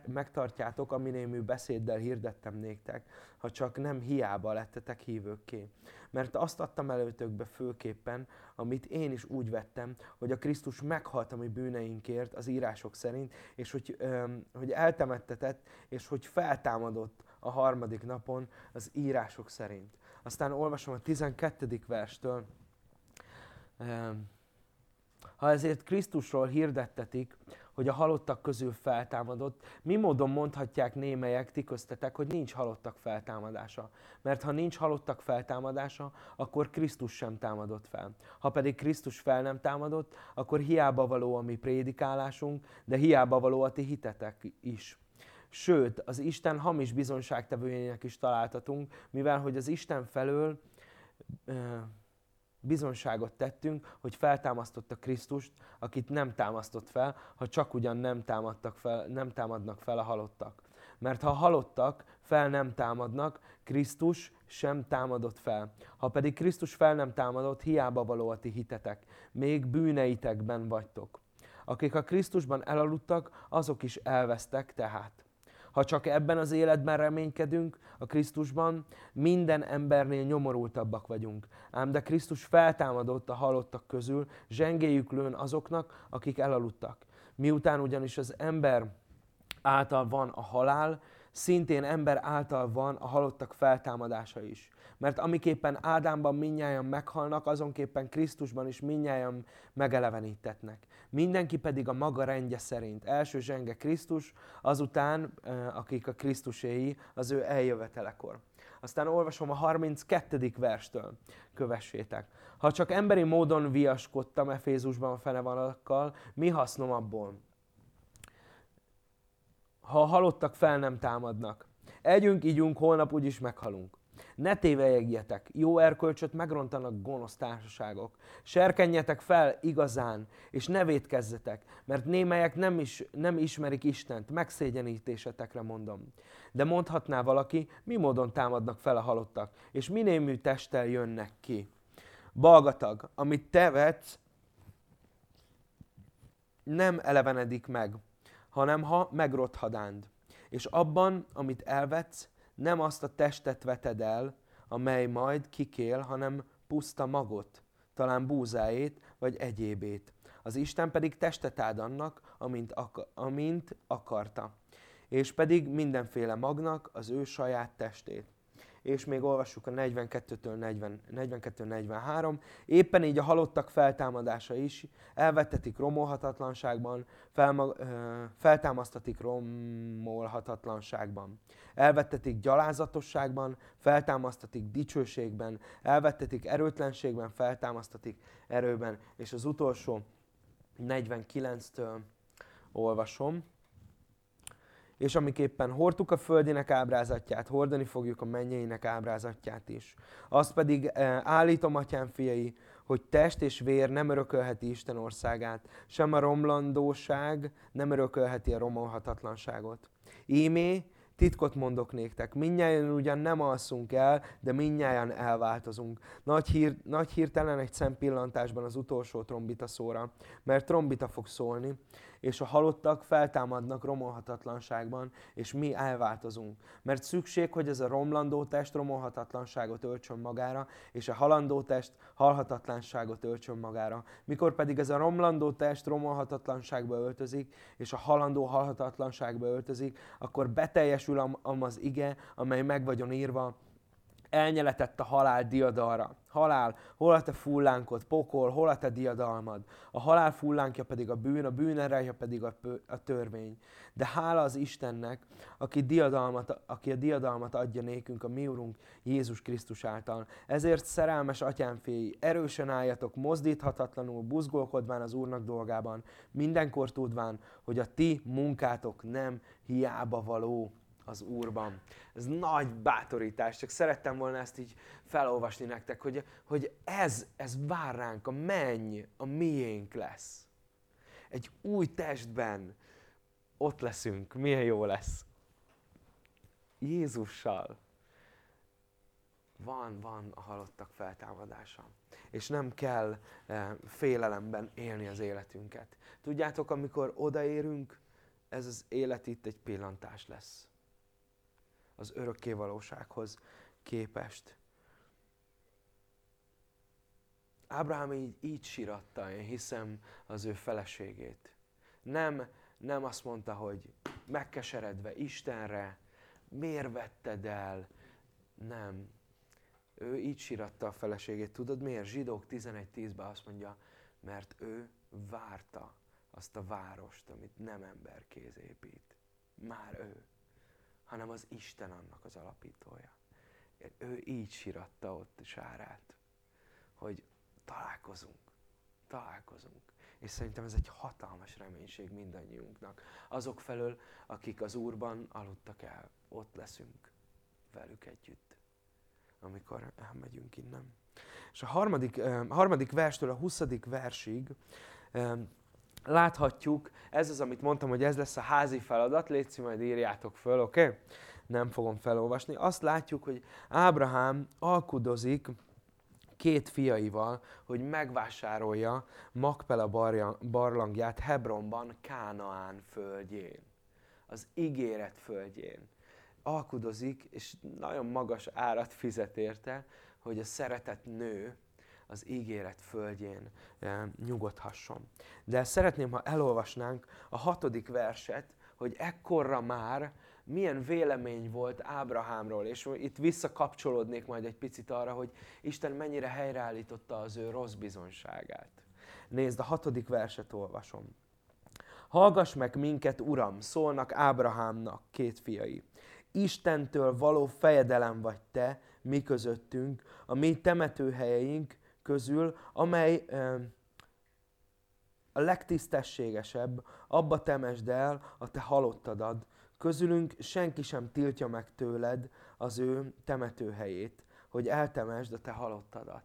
megtartjátok, aminémű beszéddel hirdettem néktek, ha csak nem hiába lettetek hívőkké. Mert azt adtam előtökbe főképpen, amit én is úgy vettem, hogy a Krisztus meghalt a mi bűneinkért az írások szerint, és hogy, hogy eltemettetett, és hogy feltámadott a harmadik napon az írások szerint. Aztán olvasom a 12. verstől. Ha ezért Krisztusról hirdettetik, hogy a halottak közül feltámadott, mi módon mondhatják némelyek ti köztetek, hogy nincs halottak feltámadása? Mert ha nincs halottak feltámadása, akkor Krisztus sem támadott fel. Ha pedig Krisztus fel nem támadott, akkor hiába való a mi prédikálásunk, de hiába való a ti hitetek is. Sőt, az Isten hamis bizonságtevőjének is találtatunk, mivel hogy az Isten felől bizonságot tettünk, hogy feltámasztotta Krisztust, akit nem támasztott fel, ha csak ugyan nem, támadtak fel, nem támadnak fel a halottak. Mert ha halottak fel nem támadnak, Krisztus sem támadott fel. Ha pedig Krisztus fel nem támadott, hiába való a ti hitetek, még bűneitekben vagytok. Akik a Krisztusban elaludtak, azok is elvesztek tehát. Ha csak ebben az életben reménykedünk, a Krisztusban, minden embernél nyomorultabbak vagyunk. Ám de Krisztus feltámadott a halottak közül, zsengéjük lőn azoknak, akik elaludtak. Miután ugyanis az ember által van a halál, szintén ember által van a halottak feltámadása is. Mert amiképpen Ádámban minnyáján meghalnak, azonképpen Krisztusban is minnyáján megelevenítetnek. Mindenki pedig a maga rendje szerint. Első zsenge Krisztus, azután, akik a Krisztuséi, az ő eljövetelekor. Aztán olvasom a 32. verstől. Kövessétek. Ha csak emberi módon viaskodtam Efézusban a fenevalakkal, mi hasznom abból? Ha a halottak fel nem támadnak. Együnk, ígyunk, holnap úgyis meghalunk. Ne tévejegjetek, jó erkölcsöt megrontanak gonosz társaságok. Serkenjetek fel igazán, és ne védkezzetek, mert némelyek nem, is, nem ismerik Istent, megszégyenítésetekre mondom. De mondhatná valaki, mi módon támadnak fel a halottak, és minémű testtel jönnek ki. Balgatag, amit te vetsz, nem elevenedik meg, hanem ha megrothadánd. És abban, amit elvetsz, nem azt a testet veted el, amely majd kikél, hanem puszta magot, talán búzáét vagy egyébét. Az Isten pedig testet áld annak, amint, ak- amint akarta, és pedig mindenféle magnak az ő saját testét és még olvassuk a 42-től 42-43. Éppen így a halottak feltámadása is elvettetik romolhatatlanságban, feltámasztatik romolhatatlanságban. Elvettetik gyalázatosságban, feltámasztatik dicsőségben, elvettetik erőtlenségben, feltámasztatik erőben. És az utolsó 49-től olvasom és amiképpen hordtuk a földinek ábrázatját, hordani fogjuk a mennyeinek ábrázatját is. Azt pedig eh, állítom, atyám fiai, hogy test és vér nem örökölheti Isten országát, sem a romlandóság nem örökölheti a romolhatatlanságot. Ímé, Titkot mondok néktek, minnyáján ugyan nem alszunk el, de minnyáján elváltozunk. Nagy, hír, nagy hirtelen egy szempillantásban az utolsó trombita szóra, mert trombita fog szólni, és a halottak feltámadnak romolhatatlanságban, és mi elváltozunk. Mert szükség, hogy ez a romlandó test romolhatatlanságot öltsön magára, és a halandó test halhatatlanságot öltsön magára. Mikor pedig ez a romlandó test romolhatatlanságba öltözik, és a halandó halhatatlanságba öltözik, akkor beteljesül az ige, amely meg vagyon írva, elnyeletett a halál diadalra. Halál, hol a te fullánkod, pokol, hol a te diadalmad. A halál fullánkja pedig a bűn, a bűn erejje pedig a, a törvény. De hála az Istennek, aki, diadalmat, aki a diadalmat adja nékünk, a mi Urunk Jézus Krisztus által. Ezért szerelmes atyámféi, erősen álljatok, mozdíthatatlanul, buzgolkodván az Úrnak dolgában, mindenkor tudván, hogy a ti munkátok nem hiába való az Úrban. Ez nagy bátorítás, csak szerettem volna ezt így felolvasni nektek, hogy, hogy ez, ez vár ránk, a menny, a miénk lesz. Egy új testben ott leszünk, milyen jó lesz. Jézussal. Van, van a halottak feltámadása. És nem kell e, félelemben élni az életünket. Tudjátok, amikor odaérünk, ez az élet itt egy pillantás lesz. Az örökké valósághoz képest. Ábrahám így, így síratta, én hiszem, az ő feleségét. Nem, nem azt mondta, hogy megkeseredve Istenre, miért vetted el? Nem. Ő így síratta a feleségét. Tudod miért? Zsidók 11.10-ben azt mondja, mert ő várta azt a várost, amit nem ember kéz épít. Már ő, hanem az Isten annak az alapítója. Ő így síratta ott Sárát, hogy találkozunk, találkozunk. És szerintem ez egy hatalmas reménység mindannyiunknak. Azok felől, akik az Úrban aludtak el, ott leszünk velük együtt, amikor elmegyünk innen. És a harmadik, eh, harmadik verstől a huszadik versig eh, láthatjuk, ez az, amit mondtam, hogy ez lesz a házi feladat, légy majd írjátok föl, oké? Okay? Nem fogom felolvasni. Azt látjuk, hogy Ábrahám alkudozik két fiaival, hogy megvásárolja Makpela barlangját Hebronban, Kánaán földjén. Az ígéret földjén. Alkudozik, és nagyon magas árat fizet érte, hogy a szeretett nő az ígéret földjén eh, nyugodhasson. De szeretném, ha elolvasnánk a hatodik verset, hogy ekkorra már milyen vélemény volt Ábrahámról, és itt visszakapcsolódnék majd egy picit arra, hogy Isten mennyire helyreállította az ő rossz bizonságát. Nézd, a hatodik verset olvasom. Hallgass meg minket, Uram, szólnak Ábrahámnak két fiai. Istentől való fejedelem vagy te, mi közöttünk, a mi temetőhelyeink közül, amely a legtisztességesebb, abba temesd el a te halottadat, Közülünk senki sem tiltja meg tőled az ő temetőhelyét, hogy eltemesd a te halottadat.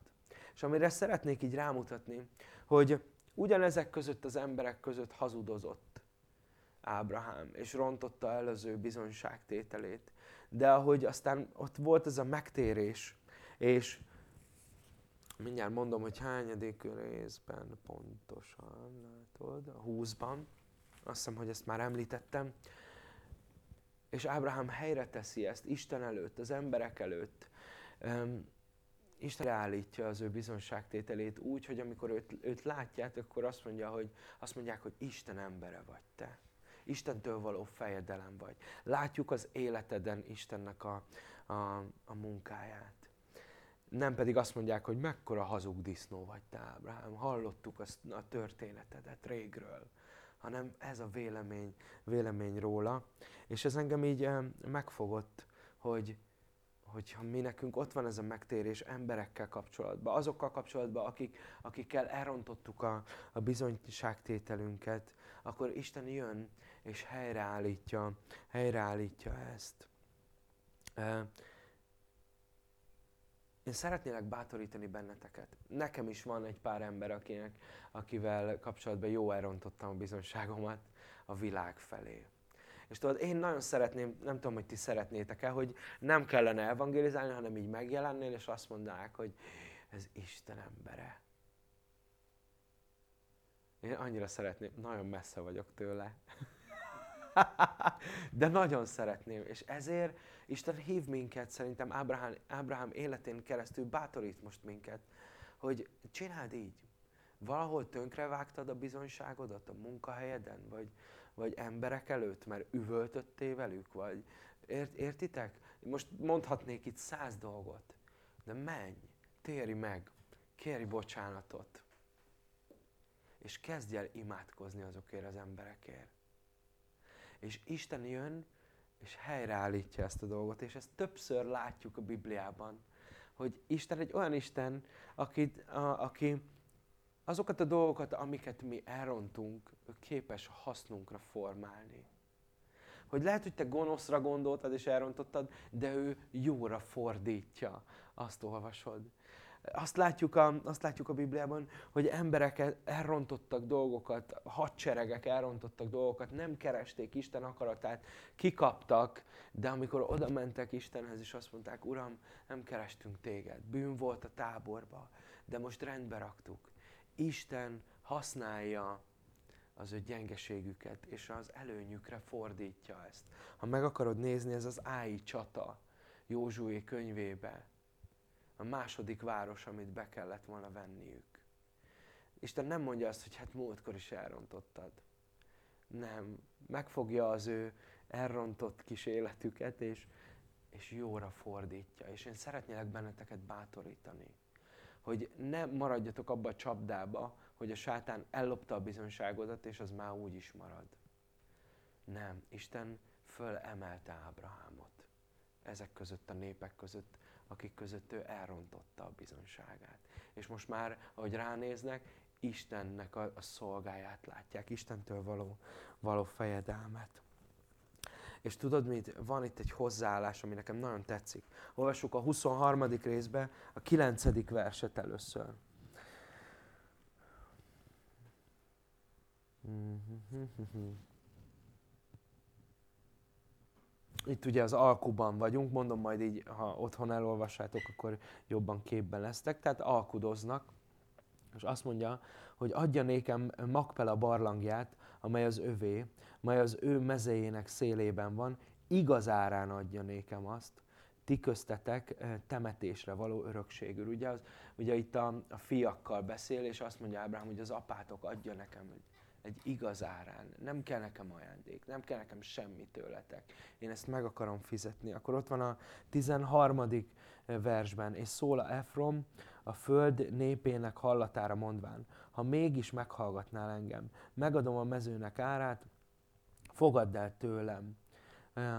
És amire szeretnék így rámutatni, hogy ugyanezek között az emberek között hazudozott Ábrahám, és rontotta el az ő bizonyságtételét. De ahogy aztán ott volt ez a megtérés, és mindjárt mondom, hogy hányadik részben pontosan, látod, a húszban, azt hiszem, hogy ezt már említettem, és Ábrahám helyre teszi ezt Isten előtt, az emberek előtt. Um, Isten állítja az ő bizonságtételét úgy, hogy amikor őt, őt látják, akkor azt, mondja, hogy, azt mondják, hogy Isten embere vagy te. Istentől való fejedelem vagy. Látjuk az életeden Istennek a, a, a munkáját. Nem pedig azt mondják, hogy mekkora hazug disznó vagy te, Ábrahám. Hallottuk azt, a történetedet régről hanem ez a vélemény, vélemény róla. És ez engem így megfogott, hogy, hogyha mi nekünk ott van ez a megtérés emberekkel kapcsolatban, azokkal kapcsolatban, akik, akikkel elrontottuk a, a bizonyságtételünket, akkor Isten jön és helyreállítja, helyreállítja ezt. Én szeretnélek bátorítani benneteket. Nekem is van egy pár ember, akinek, akivel kapcsolatban jó elrontottam a bizonságomat a világ felé. És tudod, én nagyon szeretném, nem tudom, hogy ti szeretnétek-e, hogy nem kellene evangelizálni, hanem így megjelennél, és azt mondanák, hogy ez Isten embere. Én annyira szeretném, nagyon messze vagyok tőle. <laughs> De nagyon szeretném, és ezért Isten hív minket, szerintem Ábrahám, Ábrahám életén keresztül bátorít most minket, hogy csináld így. Valahol tönkrevágtad a bizonyságodat a munkahelyeden, vagy, vagy emberek előtt, mert üvöltöttél velük, vagy ért, értitek? Most mondhatnék itt száz dolgot, de menj, téri meg, kérj bocsánatot, és kezdj el imádkozni azokért az emberekért. És Isten jön, és helyreállítja ezt a dolgot, és ezt többször látjuk a Bibliában, hogy Isten egy olyan Isten, akit, a, aki azokat a dolgokat, amiket mi elrontunk, ő képes hasznunkra formálni. Hogy lehet, hogy te gonoszra gondoltad és elrontottad, de ő jóra fordítja. Azt olvasod. Azt látjuk, a, azt látjuk a Bibliában, hogy emberek elrontottak dolgokat, hadseregek elrontottak dolgokat, nem keresték Isten akaratát, kikaptak, de amikor oda mentek Istenhez, és azt mondták, Uram, nem kerestünk téged, bűn volt a táborba, de most rendbe raktuk. Isten használja az ő gyengeségüket, és az előnyükre fordítja ezt. Ha meg akarod nézni, ez az Ái csata Józsué könyvébe, a második város, amit be kellett volna venniük. Isten nem mondja azt, hogy hát múltkor is elrontottad. Nem. Megfogja az ő elrontott kis életüket, és, és jóra fordítja. És én szeretnélek benneteket bátorítani, hogy ne maradjatok abba a csapdába, hogy a sátán ellopta a bizonságodat, és az már úgy is marad. Nem. Isten fölemelte Ábrahámot ezek között a népek között, akik között ő elrontotta a bizonságát. És most már, ahogy ránéznek, Istennek a, a szolgáját látják, Istentől való, való fejedelmet. És tudod mit? Van itt egy hozzáállás, ami nekem nagyon tetszik. Olvassuk a 23. részbe a 9. verset először. Mm-hmm. Itt ugye az alkuban vagyunk, mondom majd így, ha otthon elolvassátok, akkor jobban képben lesztek. Tehát alkudoznak, és azt mondja, hogy adja nékem Makpela barlangját, amely az övé, mely az ő mezejének szélében van, igazárán adja nékem azt, ti köztetek eh, temetésre való örökségül. Ugye, az, ugye itt a, a fiakkal beszél, és azt mondja Ábrám, hogy az apátok adja nekem, hogy egy igaz árán. Nem kell nekem ajándék, nem kell nekem semmi tőletek. Én ezt meg akarom fizetni. Akkor ott van a 13. versben, és szól a Efrom a föld népének hallatára mondván, ha mégis meghallgatnál engem, megadom a mezőnek árát, fogadd el tőlem.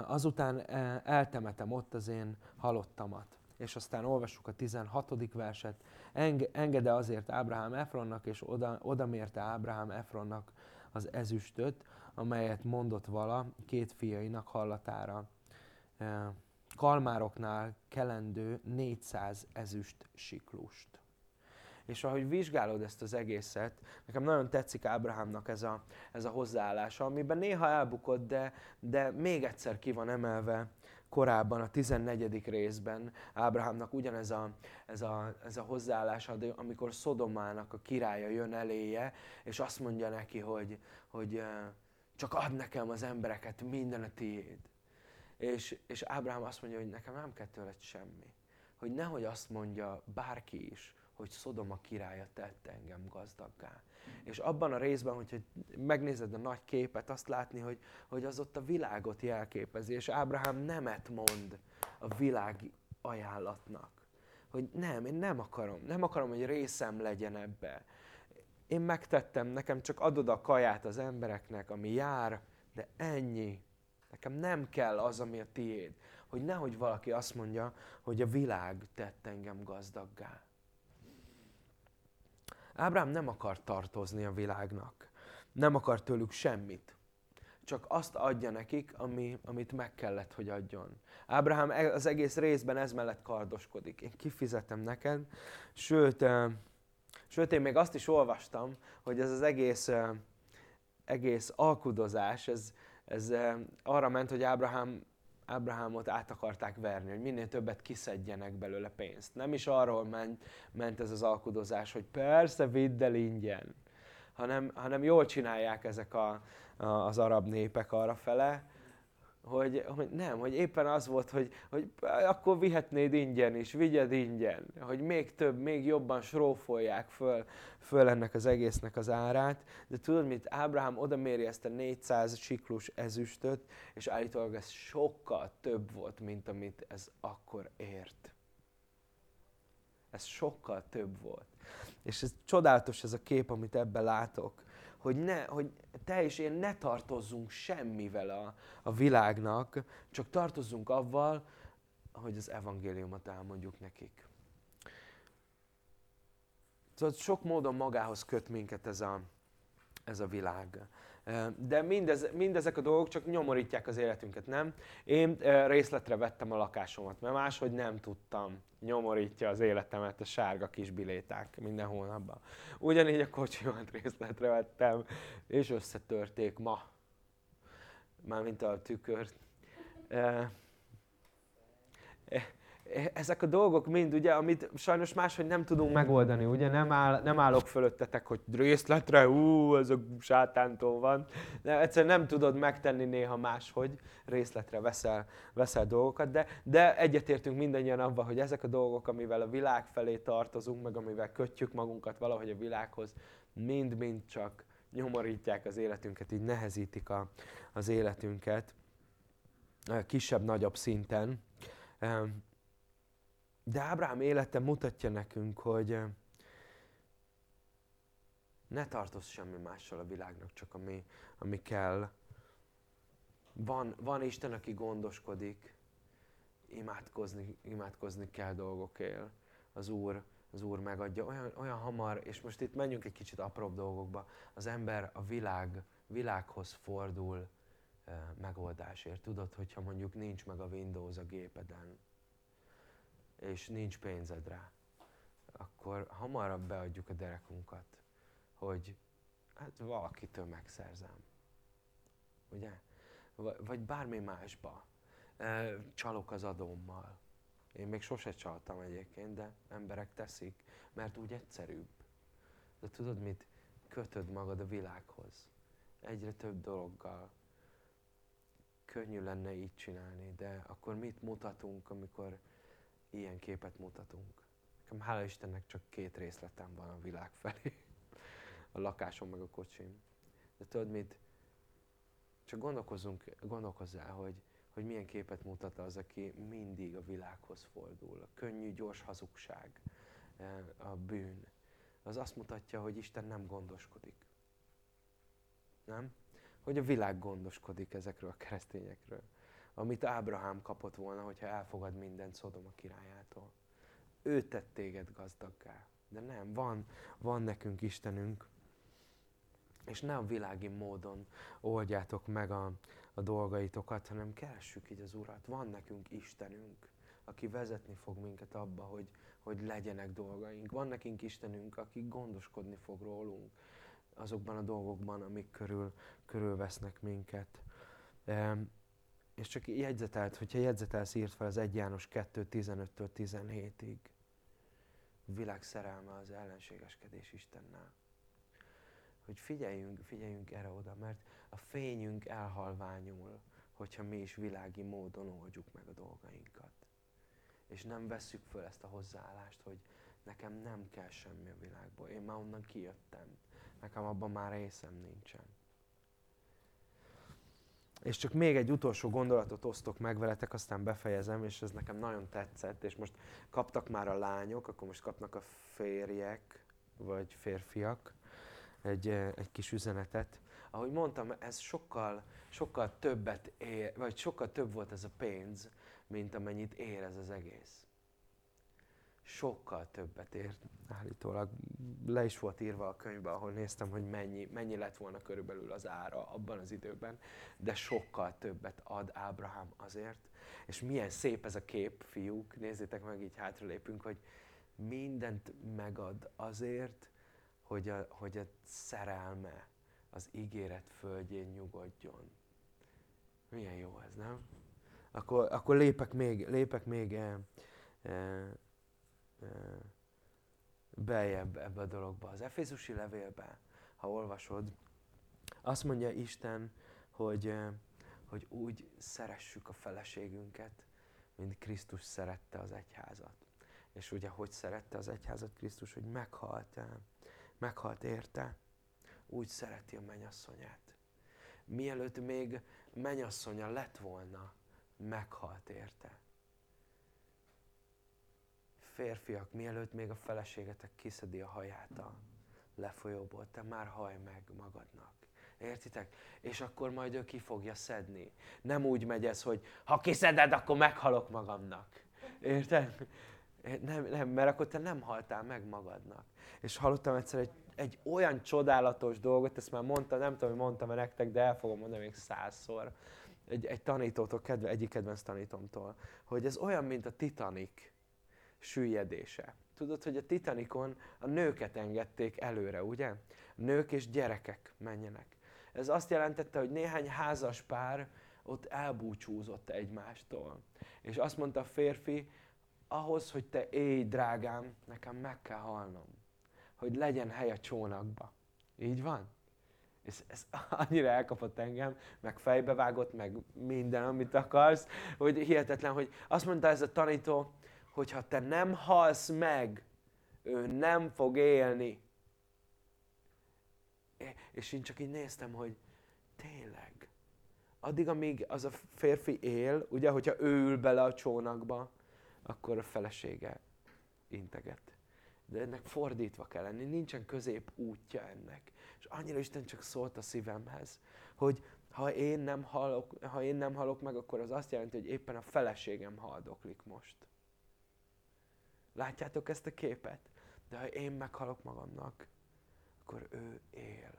Azután eltemetem ott az én halottamat és aztán olvassuk a 16. verset, Eng, engede azért Ábrahám Efronnak, és oda, oda mérte Ábrahám Efronnak az ezüstöt, amelyet mondott vala két fiainak hallatára. Kalmároknál kelendő 400 ezüst siklust. És ahogy vizsgálod ezt az egészet, nekem nagyon tetszik Ábrahámnak ez a, ez a hozzáállása, amiben néha elbukott, de, de még egyszer ki van emelve korábban, a 14. részben Ábrahámnak ugyanez a, ez a, ez a hozzáállása, amikor Szodomának a királya jön eléje, és azt mondja neki, hogy, hogy csak add nekem az embereket, minden a tiéd. És, és Ábrahám azt mondja, hogy nekem nem kell tőled semmi. Hogy nehogy azt mondja bárki is, hogy Szodoma királya tette engem gazdaggá. És abban a részben, hogy megnézed a nagy képet, azt látni, hogy, hogy az ott a világot jelképezi, és Ábrahám nemet mond a világ ajánlatnak. Hogy nem, én nem akarom, nem akarom, hogy részem legyen ebbe. Én megtettem, nekem csak adod a kaját az embereknek, ami jár, de ennyi. Nekem nem kell az, ami a tiéd. Hogy nehogy valaki azt mondja, hogy a világ tett engem gazdaggá. Ábrám nem akar tartozni a világnak. Nem akar tőlük semmit. Csak azt adja nekik, ami, amit meg kellett, hogy adjon. Ábrahám e- az egész részben ez mellett kardoskodik. Én kifizetem neked. Sőt, sőt, én még azt is olvastam, hogy ez az egész, egész alkudozás, ez, ez arra ment, hogy Ábrahám Ábrahámot át akarták verni, hogy minél többet kiszedjenek belőle pénzt. Nem is arról ment, ez az alkudozás, hogy persze vidd el ingyen, hanem, hanem jól csinálják ezek a, a, az arab népek arra fele, hogy, hogy nem, hogy éppen az volt, hogy, hogy akkor vihetnéd ingyen is, vigyed ingyen, hogy még több, még jobban srófolják föl, föl ennek az egésznek az árát. De tudod mit, Ábrahám oda méri ezt a 400 siklus ezüstöt, és állítólag ez sokkal több volt, mint amit ez akkor ért. Ez sokkal több volt. És ez csodálatos ez a kép, amit ebben látok, hogy, ne, hogy te és én ne tartozzunk semmivel a, a világnak, csak tartozzunk avval, hogy az evangéliumot elmondjuk nekik. Szóval sok módon magához köt minket ez a, ez a világ. De mindez, mindezek a dolgok csak nyomorítják az életünket, nem? Én részletre vettem a lakásomat, mert máshogy nem tudtam. Nyomorítja az életemet a sárga kis biléták minden hónapban. Ugyanígy a kocsimat részletre vettem, és összetörték ma. Mármint a tükört ezek a dolgok mind, ugye, amit sajnos máshogy nem tudunk megoldani, ugye, nem, áll, nem állok fölöttetek, hogy részletre, ú, ez a sátántól van. De egyszerűen nem tudod megtenni néha máshogy, részletre veszel, veszel dolgokat, de, de egyetértünk mindannyian abban, hogy ezek a dolgok, amivel a világ felé tartozunk, meg amivel kötjük magunkat valahogy a világhoz, mind-mind csak nyomorítják az életünket, így nehezítik a, az életünket kisebb-nagyobb szinten. De Ábrám élete mutatja nekünk, hogy eh, ne tartozz semmi mással a világnak, csak ami, ami kell. Van, van Isten, aki gondoskodik, imádkozni, imádkozni kell dolgokért. Az Úr, az Úr megadja olyan, olyan hamar, és most itt menjünk egy kicsit apróbb dolgokba, az ember a világ, világhoz fordul eh, megoldásért. Tudod, hogyha mondjuk nincs meg a Windows a gépeden, és nincs pénzed rá, akkor hamarabb beadjuk a derekunkat, hogy hát valakitől megszerzem. Ugye? Vagy bármi másba. Csalok az adómmal. Én még sose csaltam egyébként, de emberek teszik, mert úgy egyszerűbb. De tudod mit? Kötöd magad a világhoz. Egyre több dologgal. Könnyű lenne így csinálni, de akkor mit mutatunk, amikor ilyen képet mutatunk. Nekem hála Istennek csak két részletem van a világ felé. A lakásom meg a kocsim. De tudod mit? Csak gondolkozzunk, gondolkozzál, hogy, hogy milyen képet mutat az, aki mindig a világhoz fordul. A könnyű, gyors hazugság, eh, a bűn. Az azt mutatja, hogy Isten nem gondoskodik. Nem? Hogy a világ gondoskodik ezekről a keresztényekről amit Ábrahám kapott volna, hogyha elfogad mindent Szodoma királyától. Ő tett téged gazdaggá. De nem, van, van nekünk Istenünk. És ne a világi módon oldjátok meg a, a dolgaitokat, hanem keressük így az Urat. Van nekünk Istenünk, aki vezetni fog minket abba, hogy, hogy legyenek dolgaink. Van nekünk Istenünk, aki gondoskodni fog rólunk azokban a dolgokban, amik körül, körülvesznek minket. És csak jegyzetelt, hogyha jegyzetelsz, írt fel az 1 János 2, 15-től 17-ig. Világ szerelme az ellenségeskedés Istennel. Hogy figyeljünk, figyeljünk erre oda, mert a fényünk elhalványul, hogyha mi is világi módon oldjuk meg a dolgainkat. És nem vesszük föl ezt a hozzáállást, hogy nekem nem kell semmi a világból. Én már onnan kijöttem. Nekem abban már részem nincsen. És csak még egy utolsó gondolatot osztok meg veletek, aztán befejezem, és ez nekem nagyon tetszett, és most kaptak már a lányok, akkor most kapnak a férjek, vagy férfiak egy, eh, egy kis üzenetet. Ahogy mondtam, ez sokkal, sokkal többet ér, vagy sokkal több volt ez a pénz, mint amennyit ér ez az egész sokkal többet ér, állítólag le is volt írva a könyvben, ahol néztem, hogy mennyi, mennyi lett volna körülbelül az ára abban az időben, de sokkal többet ad Ábrahám azért. És milyen szép ez a kép, fiúk, nézzétek meg, így hátralépünk, hogy mindent megad azért, hogy a, hogy a szerelme az ígéret földjén nyugodjon. Milyen jó ez, nem? Akkor, akkor lépek még, lépek még eh, eh, beljebb ebbe a dologba. Az Efézusi levélbe, ha olvasod, azt mondja Isten, hogy, hogy úgy szeressük a feleségünket, mint Krisztus szerette az egyházat. És ugye, hogy szerette az egyházat Krisztus, hogy meghalt, meghalt érte, úgy szereti a mennyasszonyát. Mielőtt még mennyasszonya lett volna, meghalt érte férfiak, mielőtt még a feleségetek kiszedi a haját a lefolyóból, te már haj meg magadnak. Értitek? És akkor majd ő ki fogja szedni. Nem úgy megy ez, hogy ha kiszeded, akkor meghalok magamnak. Érted? Nem, nem, mert akkor te nem haltál meg magadnak. És hallottam egyszer egy, egy olyan csodálatos dolgot, ezt már mondtam, nem tudom, hogy mondtam-e nektek, de el fogom mondani még százszor. Egy, egy tanítótól, kedve, egyik kedvenc tanítomtól, hogy ez olyan, mint a Titanic süllyedése. Tudod, hogy a Titanicon a nőket engedték előre, ugye? Nők és gyerekek menjenek. Ez azt jelentette, hogy néhány házas pár ott elbúcsúzott egymástól. És azt mondta a férfi, ahhoz, hogy te élj, drágám, nekem meg kell halnom. Hogy legyen hely a csónakba. Így van? És ez annyira elkapott engem, meg fejbevágott, meg minden, amit akarsz, hogy hihetetlen, hogy azt mondta ez a tanító, hogy ha te nem halsz meg, ő nem fog élni. És én csak így néztem, hogy tényleg. Addig, amíg az a férfi él, ugye, hogyha ő ül bele a csónakba, akkor a felesége integet. De ennek fordítva kell lenni, nincsen közép útja ennek. És annyira Isten csak szólt a szívemhez, hogy ha én nem halok, ha én nem halok meg, akkor az azt jelenti, hogy éppen a feleségem haldoklik most. Látjátok ezt a képet? De ha én meghalok magamnak, akkor ő él.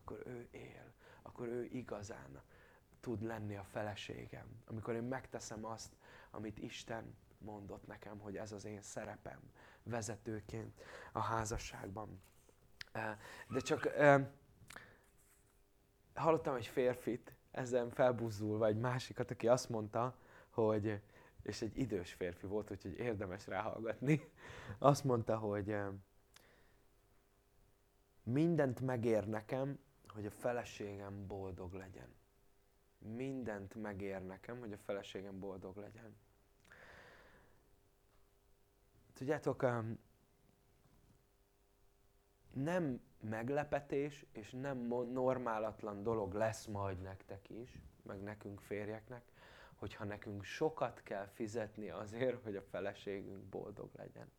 Akkor ő él. Akkor ő igazán tud lenni a feleségem. Amikor én megteszem azt, amit Isten mondott nekem, hogy ez az én szerepem vezetőként a házasságban. De csak hallottam egy férfit, ezen felbuzdulva egy másikat, aki azt mondta, hogy, és egy idős férfi volt, úgyhogy érdemes ráhallgatni, <laughs> azt mondta, hogy mindent megér nekem, hogy a feleségem boldog legyen. Mindent megér nekem, hogy a feleségem boldog legyen. Tudjátok, nem meglepetés és nem normálatlan dolog lesz majd nektek is, meg nekünk férjeknek, hogyha nekünk sokat kell fizetni azért, hogy a feleségünk boldog legyen.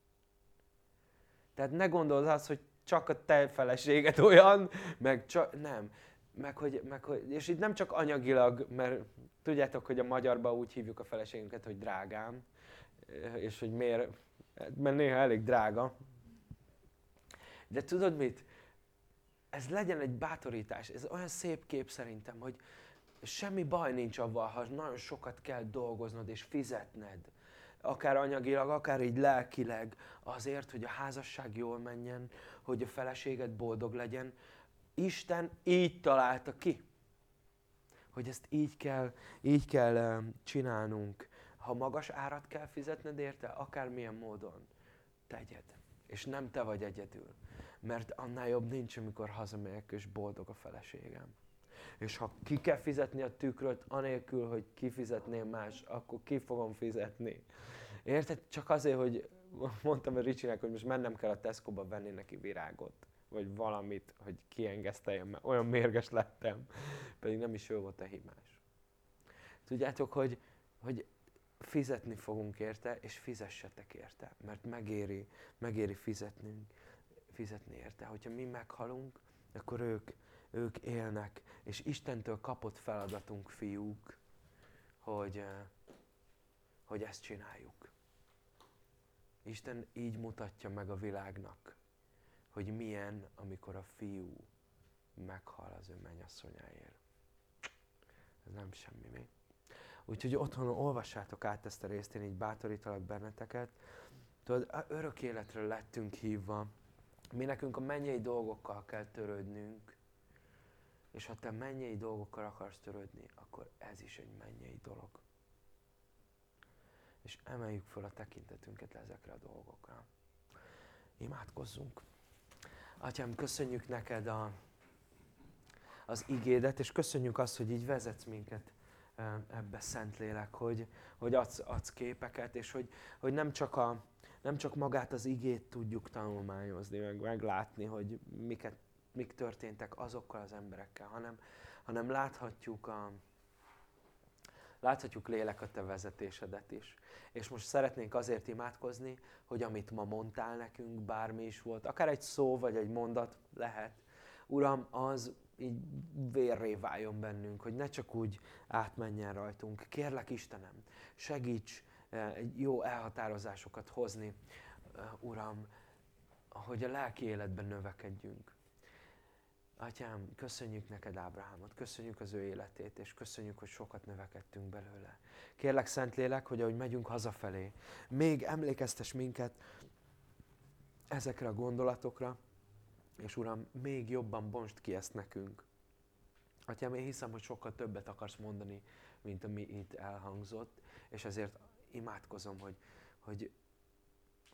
Tehát ne gondold azt, hogy csak a te feleséged olyan, meg csak, nem. Meg hogy, meg hogy, és itt nem csak anyagilag, mert tudjátok, hogy a magyarban úgy hívjuk a feleségünket, hogy drágám, és hogy miért, mert néha elég drága. De tudod mit? Ez legyen egy bátorítás, ez olyan szép kép szerintem, hogy semmi baj nincs avval, ha nagyon sokat kell dolgoznod és fizetned akár anyagilag, akár így lelkileg, azért, hogy a házasság jól menjen, hogy a feleséged boldog legyen. Isten így találta ki, hogy ezt így kell, így kell csinálnunk. Ha magas árat kell fizetned érte, akármilyen módon, tegyed. És nem te vagy egyedül. Mert annál jobb nincs, amikor hazamegyek, és boldog a feleségem. És ha ki kell fizetni a tükröt, anélkül, hogy kifizetném más, akkor ki fogom fizetni. Érted? Csak azért, hogy mondtam a Ricsinek, hogy most mennem kell a Tesco-ba venni neki virágot, vagy valamit, hogy kiengeszteljem, mert olyan mérges lettem, pedig nem is ő volt a hibás. Tudjátok, hogy, hogy fizetni fogunk érte, és fizessetek érte, mert megéri, megéri fizetnünk, fizetni érte. Hogyha mi meghalunk, akkor ők, ők élnek, és Istentől kapott feladatunk, fiúk, hogy, eh, hogy ezt csináljuk. Isten így mutatja meg a világnak, hogy milyen, amikor a fiú meghal az ő mennyasszonyáért. Ez nem semmi, mi? Úgyhogy otthon olvassátok át ezt a részt, én így bátorítalak benneteket. Tudod, örök életre lettünk hívva. Mi nekünk a mennyei dolgokkal kell törődnünk, és ha te mennyei dolgokkal akarsz törődni, akkor ez is egy mennyei dolog. És emeljük fel a tekintetünket ezekre a dolgokra. Imádkozzunk. Atyám, köszönjük neked a, az igédet, és köszönjük azt, hogy így vezetsz minket ebbe Szentlélek, hogy, hogy adsz, adsz képeket, és hogy, hogy nem, csak a, nem csak magát az igét tudjuk tanulmányozni, meg meglátni, hogy miket, mik történtek azokkal az emberekkel, hanem, hanem láthatjuk a, láthatjuk lélek a te vezetésedet is. És most szeretnénk azért imádkozni, hogy amit ma mondtál nekünk, bármi is volt, akár egy szó vagy egy mondat lehet, Uram, az így vérré váljon bennünk, hogy ne csak úgy átmenjen rajtunk. Kérlek Istenem, segíts egy jó elhatározásokat hozni, Uram, hogy a lelki életben növekedjünk. Atyám, köszönjük neked Ábrahámot, köszönjük az ő életét, és köszönjük, hogy sokat növekedtünk belőle. Kérlek, Szentlélek, hogy ahogy megyünk hazafelé, még emlékeztes minket ezekre a gondolatokra, és Uram, még jobban bonst ki ezt nekünk. Atyám, én hiszem, hogy sokkal többet akarsz mondani, mint ami itt elhangzott, és ezért imádkozom, hogy, hogy,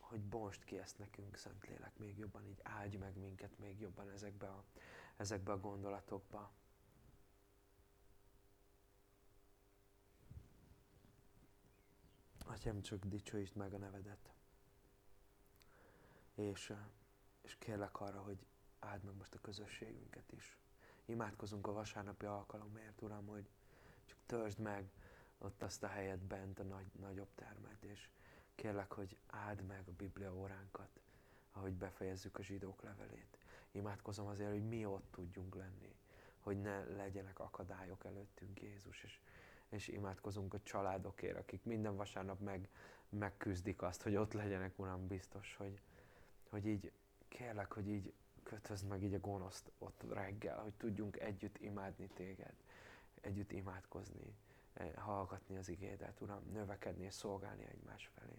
hogy bonst ki ezt nekünk, Szentlélek, még jobban így áldj meg minket még jobban ezekbe a, ezekbe a gondolatokba. Atyám, csak dicsőítsd meg a nevedet. És, és kérlek arra, hogy áld meg most a közösségünket is. Imádkozunk a vasárnapi alkalomért, Uram, hogy csak töltsd meg ott azt a helyet bent, a nagy, nagyobb termet, és kérlek, hogy áld meg a Biblia óránkat, ahogy befejezzük a zsidók levelét. Imádkozom azért, hogy mi ott tudjunk lenni, hogy ne legyenek akadályok előttünk, Jézus, és, és imádkozunk a családokért, akik minden vasárnap meg, megküzdik azt, hogy ott legyenek, Uram, biztos, hogy, hogy így kérlek, hogy így kötözd meg így a gonoszt ott reggel, hogy tudjunk együtt imádni téged, együtt imádkozni, eh, hallgatni az igédet, Uram, növekedni és szolgálni egymás felé.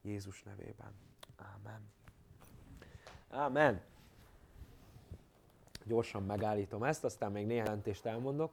Jézus nevében. Amen. Amen. Gyorsan megállítom ezt, aztán még néhány jelentést elmondok.